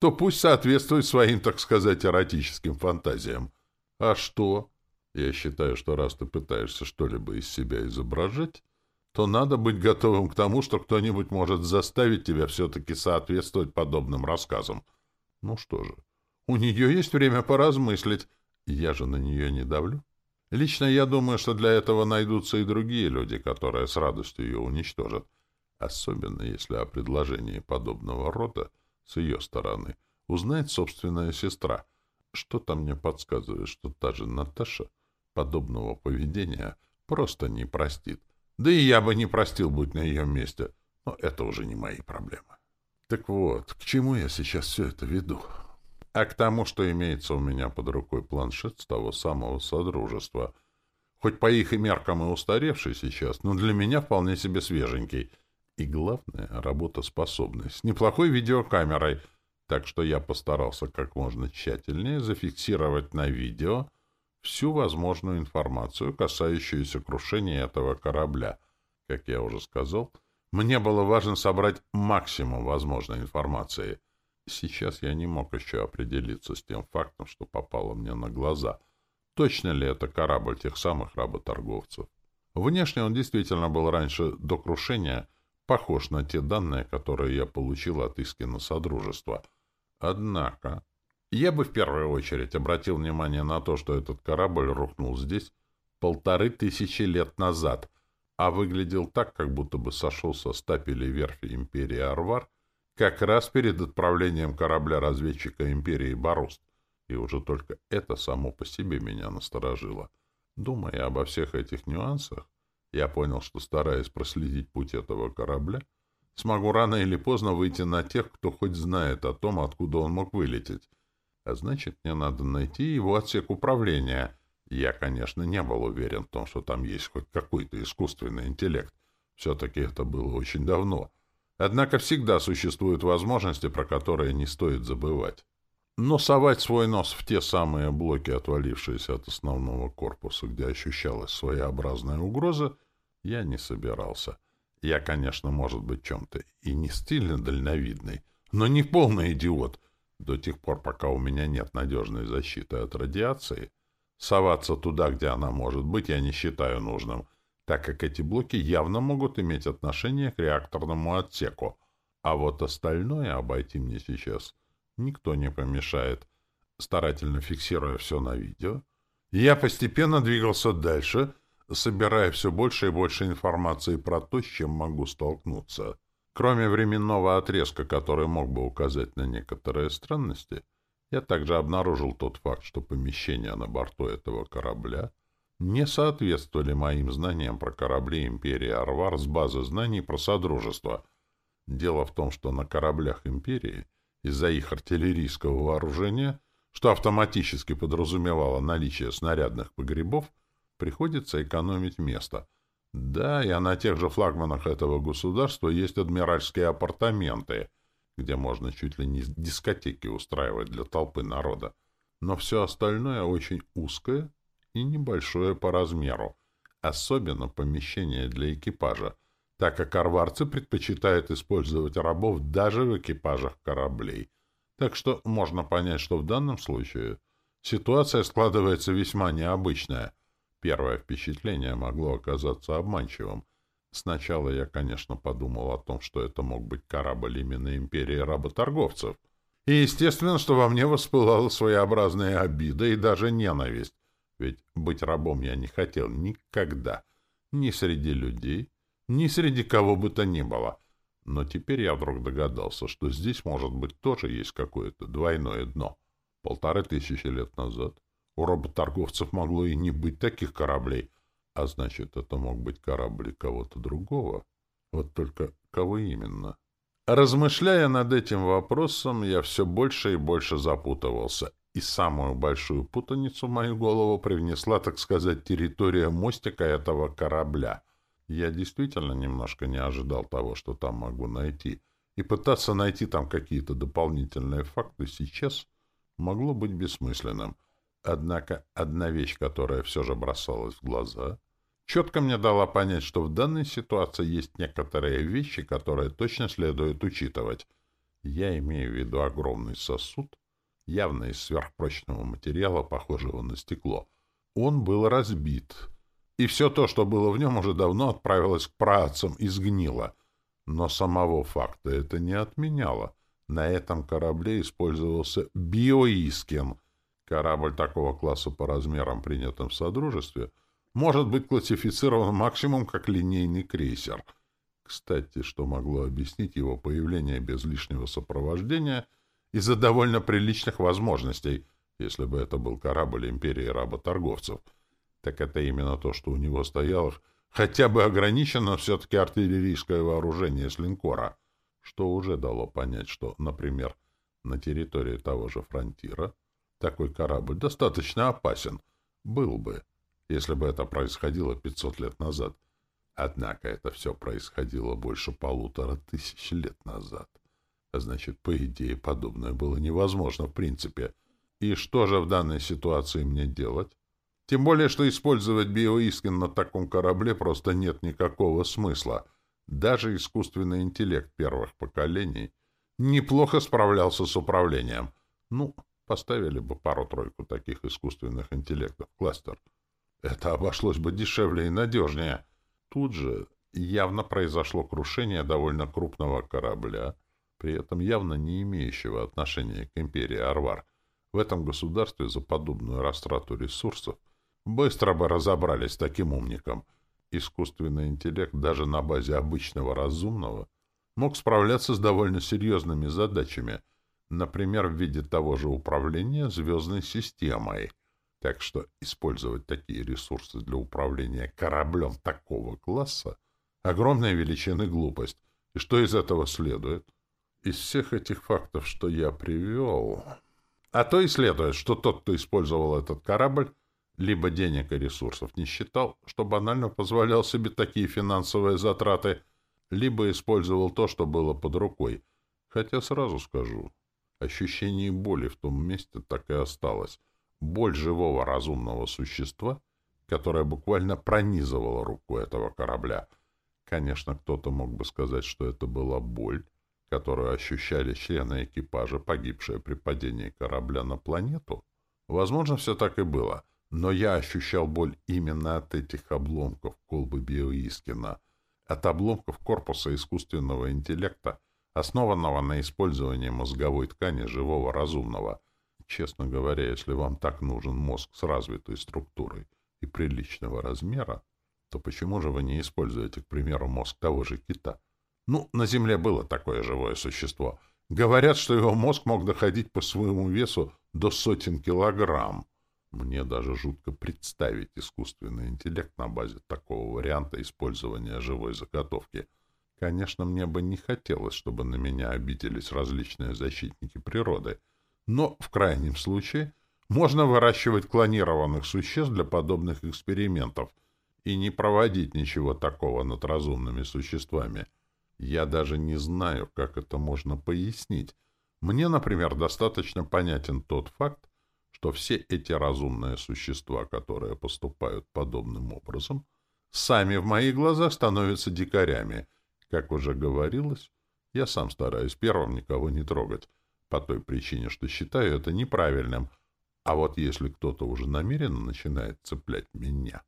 то пусть соответствует своим, так сказать, эротическим фантазиям. А что? Я считаю, что раз ты пытаешься что-либо из себя изображать, то надо быть готовым к тому, что кто-нибудь может заставить тебя все-таки соответствовать подобным рассказам. Ну что же, у нее есть время поразмыслить, я же на нее не давлю. Лично я думаю, что для этого найдутся и другие люди, которые с радостью ее уничтожат. Особенно если о предложении подобного рода с ее стороны, узнает собственная сестра. Что-то мне подсказывает, что та же Наташа подобного поведения просто не простит. Да и я бы не простил, будь на ее месте. Но это уже не мои проблемы. Так вот, к чему я сейчас все это веду? А к тому, что имеется у меня под рукой планшет с того самого Содружества. Хоть по их и меркам и устаревший сейчас, но для меня вполне себе свеженький. И главное — работоспособный, с неплохой видеокамерой. Так что я постарался как можно тщательнее зафиксировать на видео всю возможную информацию, касающуюся крушения этого корабля. Как я уже сказал, мне было важно собрать максимум возможной информации. Сейчас я не мог еще определиться с тем фактом, что попало мне на глаза. Точно ли это корабль тех самых работорговцев? Внешне он действительно был раньше до крушения похож на те данные, которые я получил от Искина Содружества. Однако я бы в первую очередь обратил внимание на то, что этот корабль рухнул здесь полторы тысячи лет назад, а выглядел так, как будто бы сошел со стапелей верфи империи Арвар как раз перед отправлением корабля-разведчика империи Баруст. И уже только это само по себе меня насторожило. Думая обо всех этих нюансах, я понял, что, стараясь проследить путь этого корабля, смогу рано или поздно выйти на тех, кто хоть знает о том, откуда он мог вылететь, а значит, мне надо найти его отсек управления. Я, конечно, не был уверен в том, что там есть хоть какой-то искусственный интеллект. Все-таки это было очень давно. Однако всегда существуют возможности, про которые не стоит забывать. Но совать свой нос в те самые блоки, отвалившиеся от основного корпуса, где ощущалась своеобразная угроза, я не собирался. Я, конечно, может быть, чем-то и не стильно дальновидный, но не полный идиот — до тех пор, пока у меня нет надежной защиты от радиации, соваться туда, где она может быть, я не считаю нужным, так как эти блоки явно могут иметь отношение к реакторному отсеку. А вот остальное обойти мне сейчас никто не помешает. Старательно фиксируя все на видео, я постепенно двигался дальше, собирая все больше и больше информации про то, с чем могу столкнуться. Кроме временного отрезка, который мог бы указать на некоторые странности, я также обнаружил тот факт, что помещения на борту этого корабля не соответствовали моим знаниям про корабли Империи Арвар с базы знаний про Содружество. Дело в том, что на кораблях Империи из-за их артиллерийского вооружения, что автоматически подразумевало наличие снарядных погребов, приходится экономить место — да, и на тех же флагманах этого государства есть адмиральские апартаменты, где можно чуть ли не дискотеки устраивать для толпы народа. Но все остальное очень узкое и небольшое по размеру, особенно помещение для экипажа, так как арварцы предпочитают использовать рабов даже в экипажах кораблей. Так что можно понять, что в данном случае ситуация складывается весьма необычная — Первое впечатление могло оказаться обманчивым. Сначала я, конечно, подумал о том, что это мог быть корабль именно империи работорговцев. И естественно, что во мне воспылала своеобразная обида и даже ненависть. Ведь быть рабом я не хотел никогда. Ни среди людей, ни среди кого бы то ни было. Но теперь я вдруг догадался, что здесь, может быть, тоже есть какое-то двойное дно. Полторы тысячи лет назад у работорговцев могло и не быть таких кораблей, а значит, это мог быть корабль кого-то другого. Вот только кого именно? Размышляя над этим вопросом, я все больше и больше запутывался, и самую большую путаницу в мою голову привнесла, так сказать, территория мостика этого корабля. Я действительно немножко не ожидал того, что там могу найти, и пытаться найти там какие-то дополнительные факты сейчас могло быть бессмысленным — Однако одна вещь, которая все же бросалась в глаза, четко мне дала понять, что в данной ситуации есть некоторые вещи, которые точно следует учитывать. Я имею в виду огромный сосуд, явно из сверхпрочного материала, похожего на стекло. Он был разбит, и все то, что было в нем, уже давно отправилось к праотцам и сгнило. Но самого факта это не отменяло. На этом корабле использовался биоискин — Корабль такого класса по размерам, принятым в Содружестве, может быть классифицирован максимум как линейный крейсер. Кстати, что могло объяснить его появление без лишнего сопровождения из-за довольно приличных возможностей, если бы это был корабль империи работорговцев, так это именно то, что у него стояло хотя бы ограничено все-таки артиллерийское вооружение с линкора, что уже дало понять, что, например, на территории того же фронтира такой корабль достаточно опасен, был бы, если бы это происходило 500 лет назад. Однако это все происходило больше полутора тысяч лет назад. А значит, по идее, подобное было невозможно в принципе. И что же в данной ситуации мне делать? Тем более, что использовать биоискин на таком корабле просто нет никакого смысла. Даже искусственный интеллект первых поколений неплохо справлялся с управлением. Ну, поставили бы пару-тройку таких искусственных интеллектов в кластер. Это обошлось бы дешевле и надежнее. Тут же явно произошло крушение довольно крупного корабля, при этом явно не имеющего отношения к империи Арвар. В этом государстве за подобную растрату ресурсов Быстро бы разобрались с таким умником. Искусственный интеллект даже на базе обычного разумного мог справляться с довольно серьезными задачами, например, в виде того же управления звездной системой. Так что использовать такие ресурсы для управления кораблем такого класса — огромная величина глупость. И что из этого следует? Из всех этих фактов, что я привел... А то и следует, что тот, кто использовал этот корабль, либо денег и ресурсов не считал, что банально позволял себе такие финансовые затраты, либо использовал то, что было под рукой. Хотя сразу скажу, ощущение боли в том месте так и осталось. Боль живого разумного существа, которая буквально пронизывала руку этого корабля. Конечно, кто-то мог бы сказать, что это была боль, которую ощущали члены экипажа, погибшие при падении корабля на планету. Возможно, все так и было — но я ощущал боль именно от этих обломков колбы Биоискина, от обломков корпуса искусственного интеллекта, основанного на использовании мозговой ткани живого разумного. Честно говоря, если вам так нужен мозг с развитой структурой и приличного размера, то почему же вы не используете, к примеру, мозг того же кита? Ну, на Земле было такое живое существо. Говорят, что его мозг мог доходить по своему весу до сотен килограмм. Мне даже жутко представить искусственный интеллект на базе такого варианта использования живой заготовки. Конечно, мне бы не хотелось, чтобы на меня обиделись различные защитники природы, но в крайнем случае можно выращивать клонированных существ для подобных экспериментов и не проводить ничего такого над разумными существами. Я даже не знаю, как это можно пояснить. Мне, например, достаточно понятен тот факт, что все эти разумные существа, которые поступают подобным образом, сами в моих глазах становятся дикарями. Как уже говорилось, я сам стараюсь первым никого не трогать, по той причине, что считаю это неправильным. А вот если кто-то уже намеренно начинает цеплять меня,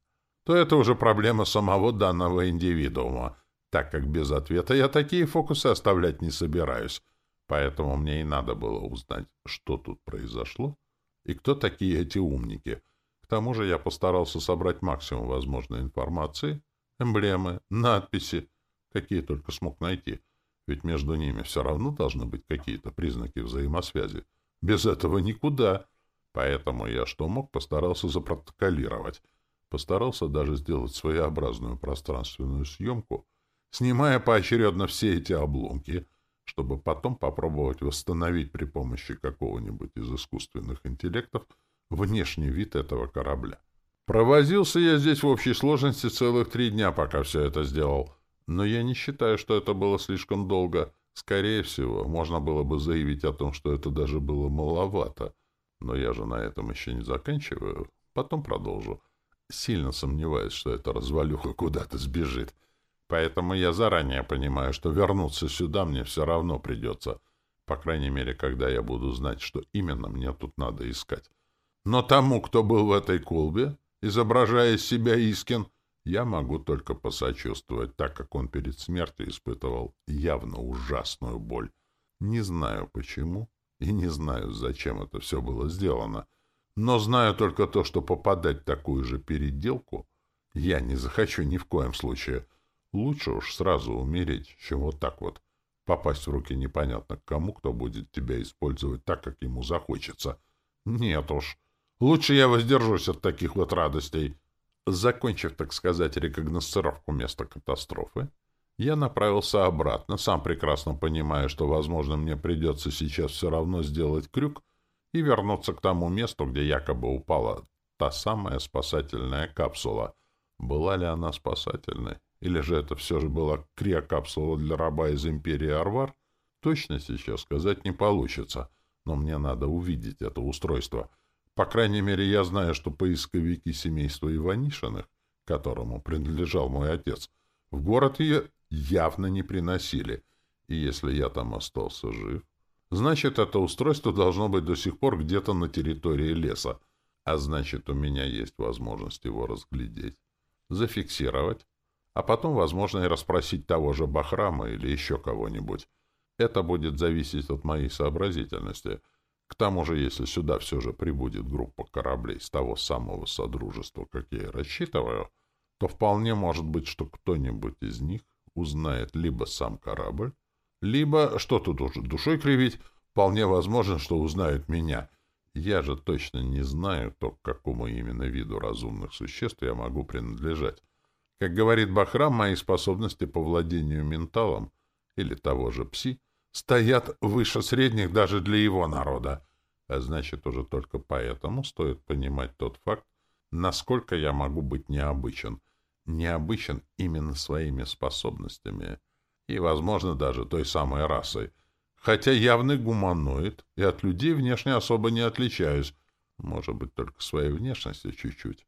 то это уже проблема самого данного индивидуума, так как без ответа я такие фокусы оставлять не собираюсь. Поэтому мне и надо было узнать, что тут произошло, и кто такие эти умники. К тому же я постарался собрать максимум возможной информации, эмблемы, надписи, какие только смог найти, ведь между ними все равно должны быть какие-то признаки взаимосвязи. Без этого никуда. Поэтому я что мог, постарался запротоколировать. Постарался даже сделать своеобразную пространственную съемку, снимая поочередно все эти обломки — чтобы потом попробовать восстановить при помощи какого-нибудь из искусственных интеллектов внешний вид этого корабля. Провозился я здесь в общей сложности целых три дня, пока все это сделал. Но я не считаю, что это было слишком долго. Скорее всего, можно было бы заявить о том, что это даже было маловато. Но я же на этом еще не заканчиваю. Потом продолжу. Сильно сомневаюсь, что эта развалюха куда-то сбежит. Поэтому я заранее понимаю, что вернуться сюда мне все равно придется. По крайней мере, когда я буду знать, что именно мне тут надо искать. Но тому, кто был в этой колбе, изображая из себя Искин, я могу только посочувствовать, так как он перед смертью испытывал явно ужасную боль. Не знаю почему и не знаю, зачем это все было сделано, но знаю только то, что попадать в такую же переделку я не захочу ни в коем случае — Лучше уж сразу умереть, чем вот так вот попасть в руки непонятно к кому, кто будет тебя использовать так, как ему захочется. Нет уж. Лучше я воздержусь от таких вот радостей. Закончив, так сказать, рекогносцировку места катастрофы, я направился обратно, сам прекрасно понимая, что, возможно, мне придется сейчас все равно сделать крюк и вернуться к тому месту, где якобы упала та самая спасательная капсула. Была ли она спасательной? Или же это все же была криокапсула для раба из империи Арвар? Точно сейчас сказать не получится, но мне надо увидеть это устройство. По крайней мере, я знаю, что поисковики семейства Иванишиных, которому принадлежал мой отец, в город ее явно не приносили. И если я там остался жив, значит, это устройство должно быть до сих пор где-то на территории леса. А значит, у меня есть возможность его разглядеть, зафиксировать, а потом, возможно, и расспросить того же Бахрама или еще кого-нибудь. Это будет зависеть от моей сообразительности. К тому же, если сюда все же прибудет группа кораблей с того самого Содружества, как я и рассчитываю, то вполне может быть, что кто-нибудь из них узнает либо сам корабль, либо, что тут уже душой кривить, вполне возможно, что узнают меня. Я же точно не знаю, то к какому именно виду разумных существ я могу принадлежать. Как говорит Бахрам, мои способности по владению менталом, или того же пси, стоят выше средних даже для его народа. А значит, уже только поэтому стоит понимать тот факт, насколько я могу быть необычен. Необычен именно своими способностями и, возможно, даже той самой расой. Хотя явный гуманоид, и от людей внешне особо не отличаюсь. Может быть, только своей внешностью чуть-чуть.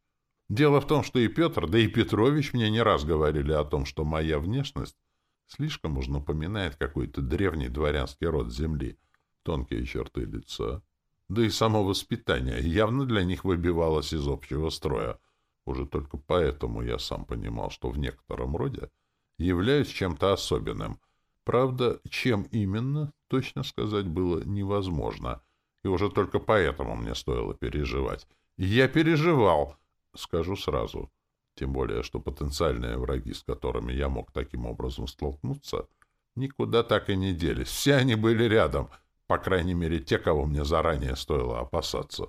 Дело в том, что и Петр, да и Петрович мне не раз говорили о том, что моя внешность слишком уж напоминает какой-то древний дворянский род земли, тонкие черты лица, да и само воспитание явно для них выбивалось из общего строя. Уже только поэтому я сам понимал, что в некотором роде являюсь чем-то особенным. Правда, чем именно, точно сказать было невозможно, и уже только поэтому мне стоило переживать. я переживал — Скажу сразу. Тем более, что потенциальные враги, с которыми я мог таким образом столкнуться, никуда так и не делись. Все они были рядом, по крайней мере, те, кого мне заранее стоило опасаться.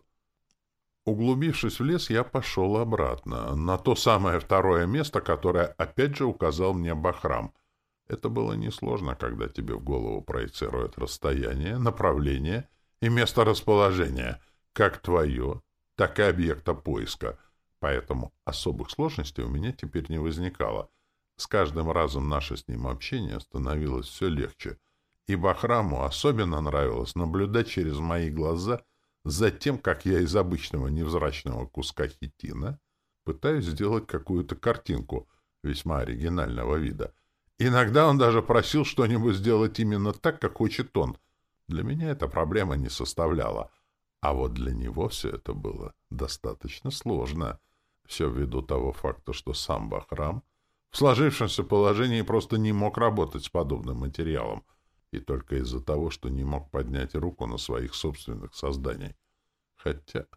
Углубившись в лес, я пошел обратно, на то самое второе место, которое опять же указал мне Бахрам. Это было несложно, когда тебе в голову проецируют расстояние, направление и место расположения, как твое, так и объекта поиска — Поэтому особых сложностей у меня теперь не возникало. С каждым разом наше с ним общение становилось все легче. И Бахраму особенно нравилось наблюдать через мои глаза за тем, как я из обычного невзрачного куска хитина пытаюсь сделать какую-то картинку весьма оригинального вида. Иногда он даже просил что-нибудь сделать именно так, как хочет он. Для меня эта проблема не составляла. А вот для него все это было достаточно сложно — все ввиду того факта, что сам Бахрам в сложившемся положении просто не мог работать с подобным материалом, и только из-за того, что не мог поднять руку на своих собственных созданий. Хотя,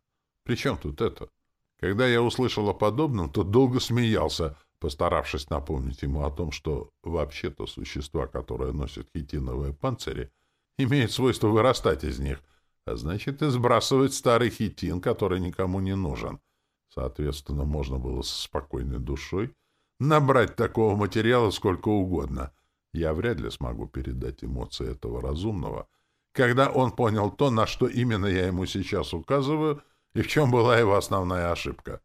при чем тут это? Когда я услышал о подобном, то долго смеялся, постаравшись напомнить ему о том, что вообще-то существа, которые носят хитиновые панцири, имеют свойство вырастать из них, а значит и сбрасывать старый хитин, который никому не нужен. Соответственно, можно было со спокойной душой набрать такого материала сколько угодно. Я вряд ли смогу передать эмоции этого разумного, когда он понял то, на что именно я ему сейчас указываю, и в чем была его основная ошибка.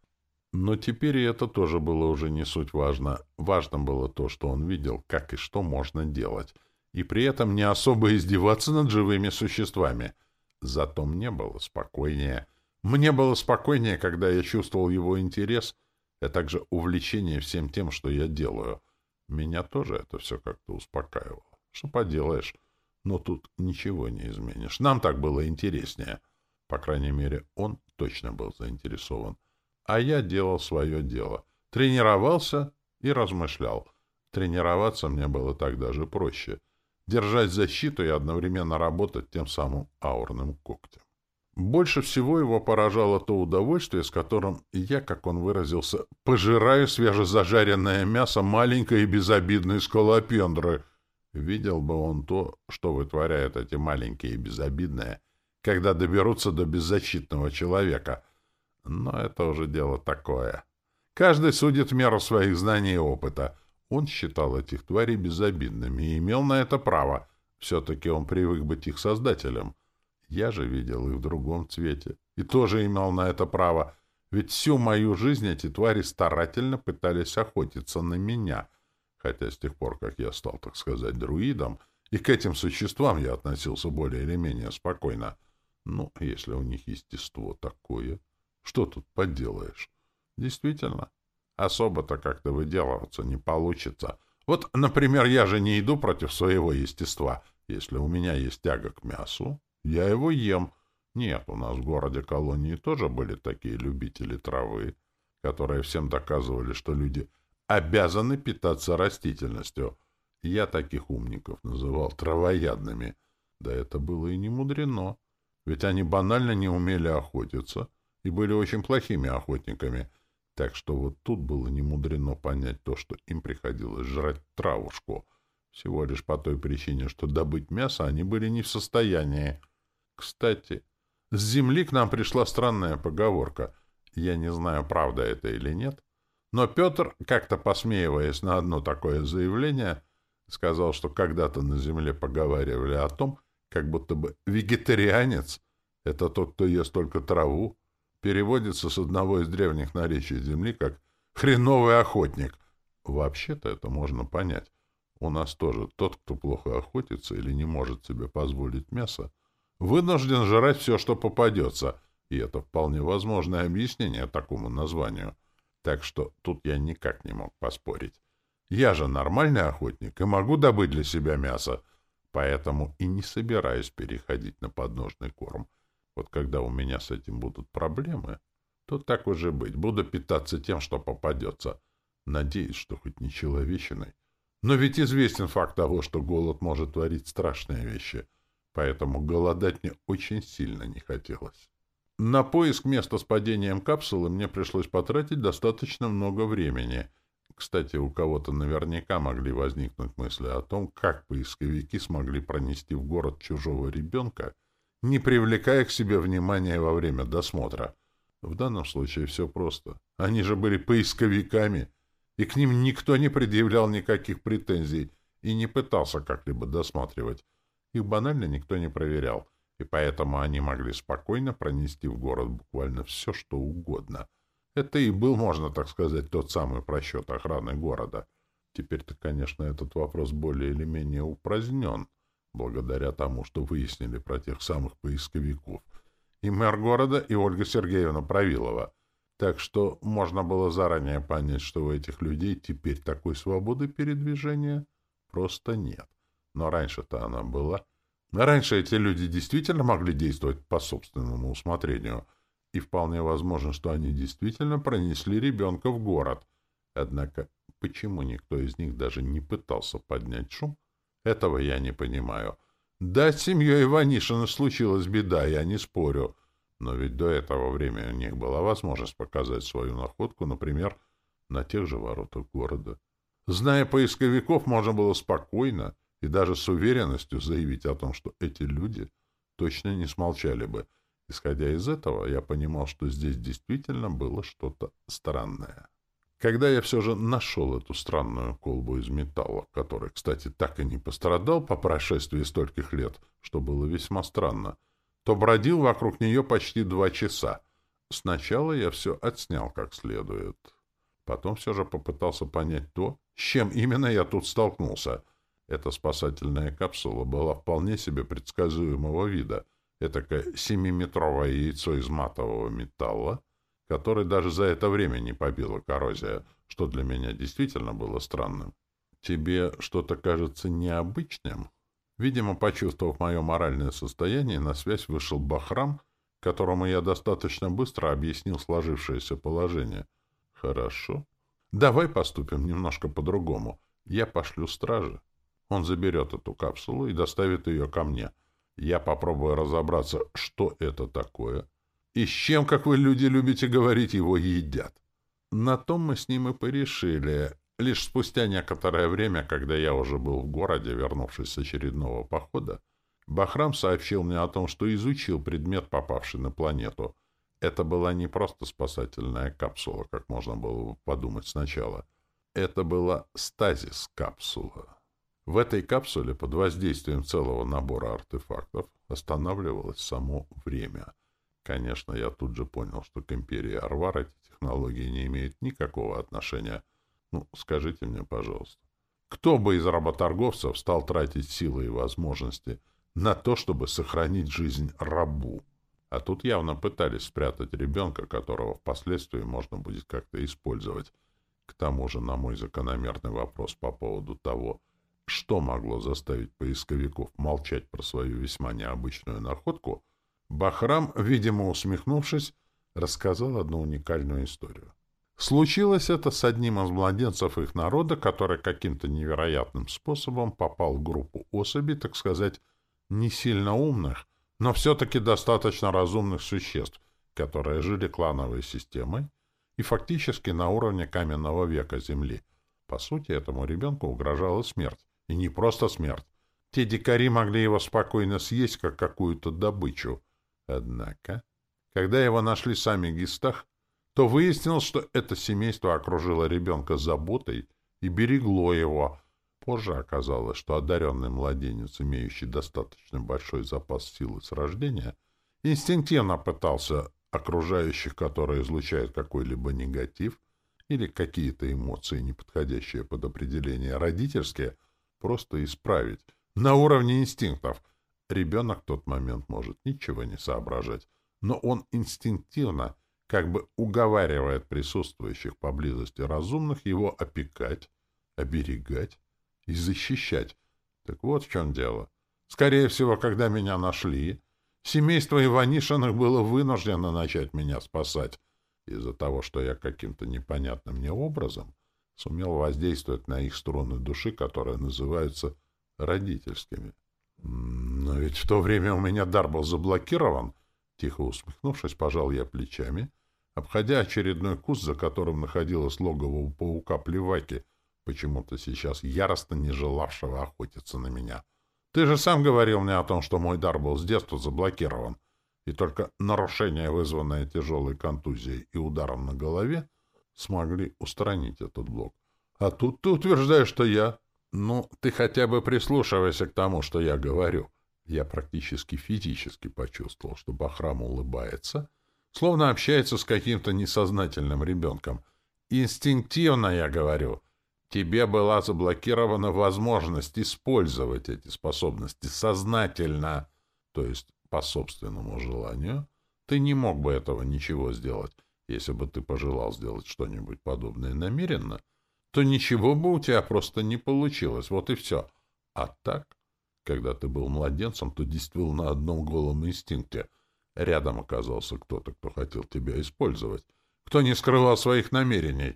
Но теперь и это тоже было уже не суть важно. Важно было то, что он видел, как и что можно делать, и при этом не особо издеваться над живыми существами. Зато мне было спокойнее — мне было спокойнее, когда я чувствовал его интерес, а также увлечение всем тем, что я делаю. Меня тоже это все как-то успокаивало. Что поделаешь, но тут ничего не изменишь. Нам так было интереснее. По крайней мере, он точно был заинтересован. А я делал свое дело. Тренировался и размышлял. Тренироваться мне было так даже проще. Держать защиту и одновременно работать тем самым аурным когтем. Больше всего его поражало то удовольствие, с которым я, как он выразился, пожираю свежезажаренное мясо маленькой и безобидной скалопендры. Видел бы он то, что вытворяют эти маленькие и безобидные, когда доберутся до беззащитного человека. Но это уже дело такое. Каждый судит в меру своих знаний и опыта. Он считал этих тварей безобидными и имел на это право. Все-таки он привык быть их создателем. Я же видел их в другом цвете и тоже имел на это право, ведь всю мою жизнь эти твари старательно пытались охотиться на меня, хотя с тех пор, как я стал, так сказать, друидом, и к этим существам я относился более или менее спокойно. Ну, если у них естество такое, что тут поделаешь? Действительно, особо-то как-то выделываться не получится. Вот, например, я же не иду против своего естества. Если у меня есть тяга к мясу, я его ем. Нет, у нас в городе колонии тоже были такие любители травы, которые всем доказывали, что люди обязаны питаться растительностью. Я таких умников называл травоядными. Да это было и не мудрено. Ведь они банально не умели охотиться и были очень плохими охотниками. Так что вот тут было не мудрено понять то, что им приходилось жрать травушку. Всего лишь по той причине, что добыть мясо они были не в состоянии. Кстати, с земли к нам пришла странная поговорка. Я не знаю, правда это или нет, но Петр, как-то посмеиваясь на одно такое заявление, сказал, что когда-то на земле поговаривали о том, как будто бы вегетарианец — это тот, кто ест только траву, переводится с одного из древних наречий земли как «хреновый охотник». Вообще-то это можно понять. У нас тоже тот, кто плохо охотится или не может себе позволить мясо, вынужден жрать все, что попадется, и это вполне возможное объяснение такому названию. Так что тут я никак не мог поспорить. Я же нормальный охотник и могу добыть для себя мясо, поэтому и не собираюсь переходить на подножный корм. Вот когда у меня с этим будут проблемы, то так уже быть, буду питаться тем, что попадется. Надеюсь, что хоть не человечиной. Но ведь известен факт того, что голод может творить страшные вещи — поэтому голодать мне очень сильно не хотелось. На поиск места с падением капсулы мне пришлось потратить достаточно много времени. Кстати, у кого-то наверняка могли возникнуть мысли о том, как поисковики смогли пронести в город чужого ребенка, не привлекая к себе внимания во время досмотра. В данном случае все просто. Они же были поисковиками, и к ним никто не предъявлял никаких претензий и не пытался как-либо досматривать. Их банально никто не проверял, и поэтому они могли спокойно пронести в город буквально все, что угодно. Это и был, можно так сказать, тот самый просчет охраны города. Теперь-то, конечно, этот вопрос более или менее упразднен, благодаря тому, что выяснили про тех самых поисковиков. И мэр города, и Ольга Сергеевна Правилова. Так что можно было заранее понять, что у этих людей теперь такой свободы передвижения просто нет. Но раньше-то она была. Раньше эти люди действительно могли действовать по собственному усмотрению, и вполне возможно, что они действительно пронесли ребенка в город. Однако, почему никто из них даже не пытался поднять шум, этого я не понимаю. Да, с семьей Иванишина случилась беда, я не спорю. Но ведь до этого времени у них была возможность показать свою находку, например, на тех же воротах города. Зная поисковиков, можно было спокойно и даже с уверенностью заявить о том, что эти люди точно не смолчали бы. Исходя из этого, я понимал, что здесь действительно было что-то странное. Когда я все же нашел эту странную колбу из металла, который, кстати, так и не пострадал по прошествии стольких лет, что было весьма странно, то бродил вокруг нее почти два часа. Сначала я все отснял как следует. Потом все же попытался понять то, с чем именно я тут столкнулся — эта спасательная капсула была вполне себе предсказуемого вида. Этакое семиметровое яйцо из матового металла, который даже за это время не побила коррозия, что для меня действительно было странным. Тебе что-то кажется необычным? Видимо, почувствовав мое моральное состояние, на связь вышел Бахрам, которому я достаточно быстро объяснил сложившееся положение. Хорошо. Давай поступим немножко по-другому. Я пошлю стражи. Он заберет эту капсулу и доставит ее ко мне. Я попробую разобраться, что это такое, и с чем, как вы, люди, любите говорить, его едят. На том мы с ним и порешили. Лишь спустя некоторое время, когда я уже был в городе, вернувшись с очередного похода, Бахрам сообщил мне о том, что изучил предмет, попавший на планету. Это была не просто спасательная капсула, как можно было подумать сначала. Это была стазис-капсула. В этой капсуле под воздействием целого набора артефактов останавливалось само время. Конечно, я тут же понял, что к империи Арвар эти технологии не имеют никакого отношения. Ну, скажите мне, пожалуйста, кто бы из работорговцев стал тратить силы и возможности на то, чтобы сохранить жизнь рабу? А тут явно пытались спрятать ребенка, которого впоследствии можно будет как-то использовать. К тому же, на мой закономерный вопрос по поводу того, что могло заставить поисковиков молчать про свою весьма необычную находку, Бахрам, видимо усмехнувшись, рассказал одну уникальную историю. Случилось это с одним из младенцев их народа, который каким-то невероятным способом попал в группу особей, так сказать, не сильно умных, но все-таки достаточно разумных существ, которые жили клановой системой и фактически на уровне каменного века Земли. По сути, этому ребенку угрожала смерть. И не просто смерть. Те дикари могли его спокойно съесть, как какую-то добычу. Однако, когда его нашли сами Гистах, то выяснилось, что это семейство окружило ребенка заботой и берегло его. Позже оказалось, что одаренный младенец, имеющий достаточно большой запас силы с рождения, инстинктивно пытался окружающих, которые излучают какой-либо негатив или какие-то эмоции, не подходящие под определение родительские, просто исправить. На уровне инстинктов. Ребенок в тот момент может ничего не соображать, но он инстинктивно как бы уговаривает присутствующих поблизости разумных его опекать, оберегать и защищать. Так вот в чем дело. Скорее всего, когда меня нашли, семейство Иванишиных было вынуждено начать меня спасать из-за того, что я каким-то непонятным мне образом сумел воздействовать на их струны души, которые называются родительскими. Но ведь в то время у меня дар был заблокирован. Тихо усмехнувшись, пожал я плечами, обходя очередной куст, за которым находилось логово у паука Плеваки, почему-то сейчас яростно не желавшего охотиться на меня. Ты же сам говорил мне о том, что мой дар был с детства заблокирован, и только нарушение, вызванное тяжелой контузией и ударом на голове, смогли устранить этот блок. А тут ты утверждаешь, что я... Ну, ты хотя бы прислушивайся к тому, что я говорю. Я практически физически почувствовал, что Бахрам улыбается, словно общается с каким-то несознательным ребенком. Инстинктивно я говорю. Тебе была заблокирована возможность использовать эти способности сознательно, то есть по собственному желанию. Ты не мог бы этого ничего сделать. Если бы ты пожелал сделать что-нибудь подобное намеренно, то ничего бы у тебя просто не получилось, вот и все. А так, когда ты был младенцем, то действовал на одном голом инстинкте. Рядом оказался кто-то, кто хотел тебя использовать, кто не скрывал своих намерений.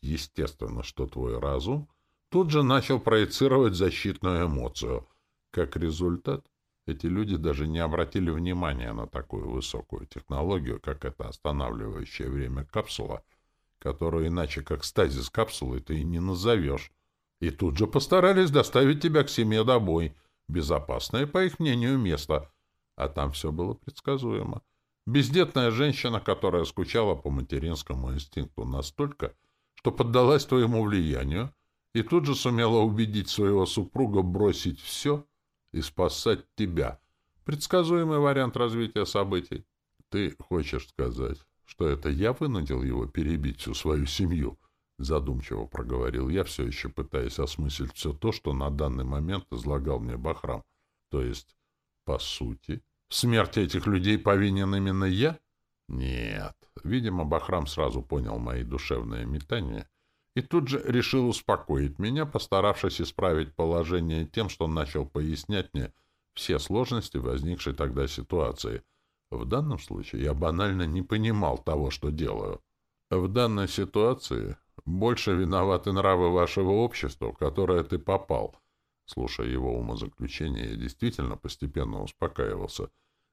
Естественно, что твой разум тут же начал проецировать защитную эмоцию. Как результат, эти люди даже не обратили внимания на такую высокую технологию, как эта останавливающая время капсула, которую иначе как стазис капсулы ты и не назовешь. И тут же постарались доставить тебя к семье домой, безопасное, по их мнению, место. А там все было предсказуемо. Бездетная женщина, которая скучала по материнскому инстинкту настолько, что поддалась твоему влиянию, и тут же сумела убедить своего супруга бросить все — и спасать тебя. Предсказуемый вариант развития событий. Ты хочешь сказать, что это я вынудил его перебить всю свою семью? Задумчиво проговорил я, все еще пытаясь осмыслить все то, что на данный момент излагал мне Бахрам. То есть, по сути, в смерти этих людей повинен именно я? Нет. Видимо, Бахрам сразу понял мои душевные метания и тут же решил успокоить меня, постаравшись исправить положение тем, что начал пояснять мне все сложности возникшей тогда ситуации. В данном случае я банально не понимал того, что делаю. В данной ситуации больше виноваты нравы вашего общества, в которое ты попал. Слушая его умозаключение, я действительно постепенно успокаивался.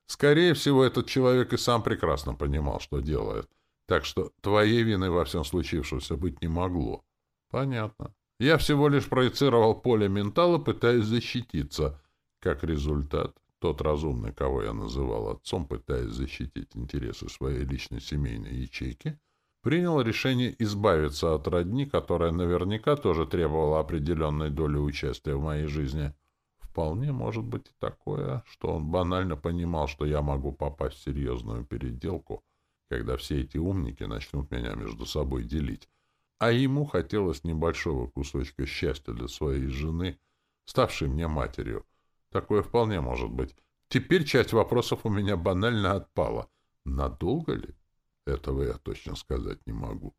Скорее всего, этот человек и сам прекрасно понимал, что делает. Так что твоей вины во всем случившемся быть не могло. Понятно. Я всего лишь проецировал поле ментала, пытаясь защититься. Как результат, тот разумный, кого я называл отцом, пытаясь защитить интересы своей личной семейной ячейки, принял решение избавиться от родни, которая наверняка тоже требовала определенной доли участия в моей жизни. Вполне может быть и такое, что он банально понимал, что я могу попасть в серьезную переделку, когда все эти умники начнут меня между собой делить. А ему хотелось небольшого кусочка счастья для своей жены, ставшей мне матерью. Такое вполне может быть. Теперь часть вопросов у меня банально отпала. Надолго ли? Этого я точно сказать не могу.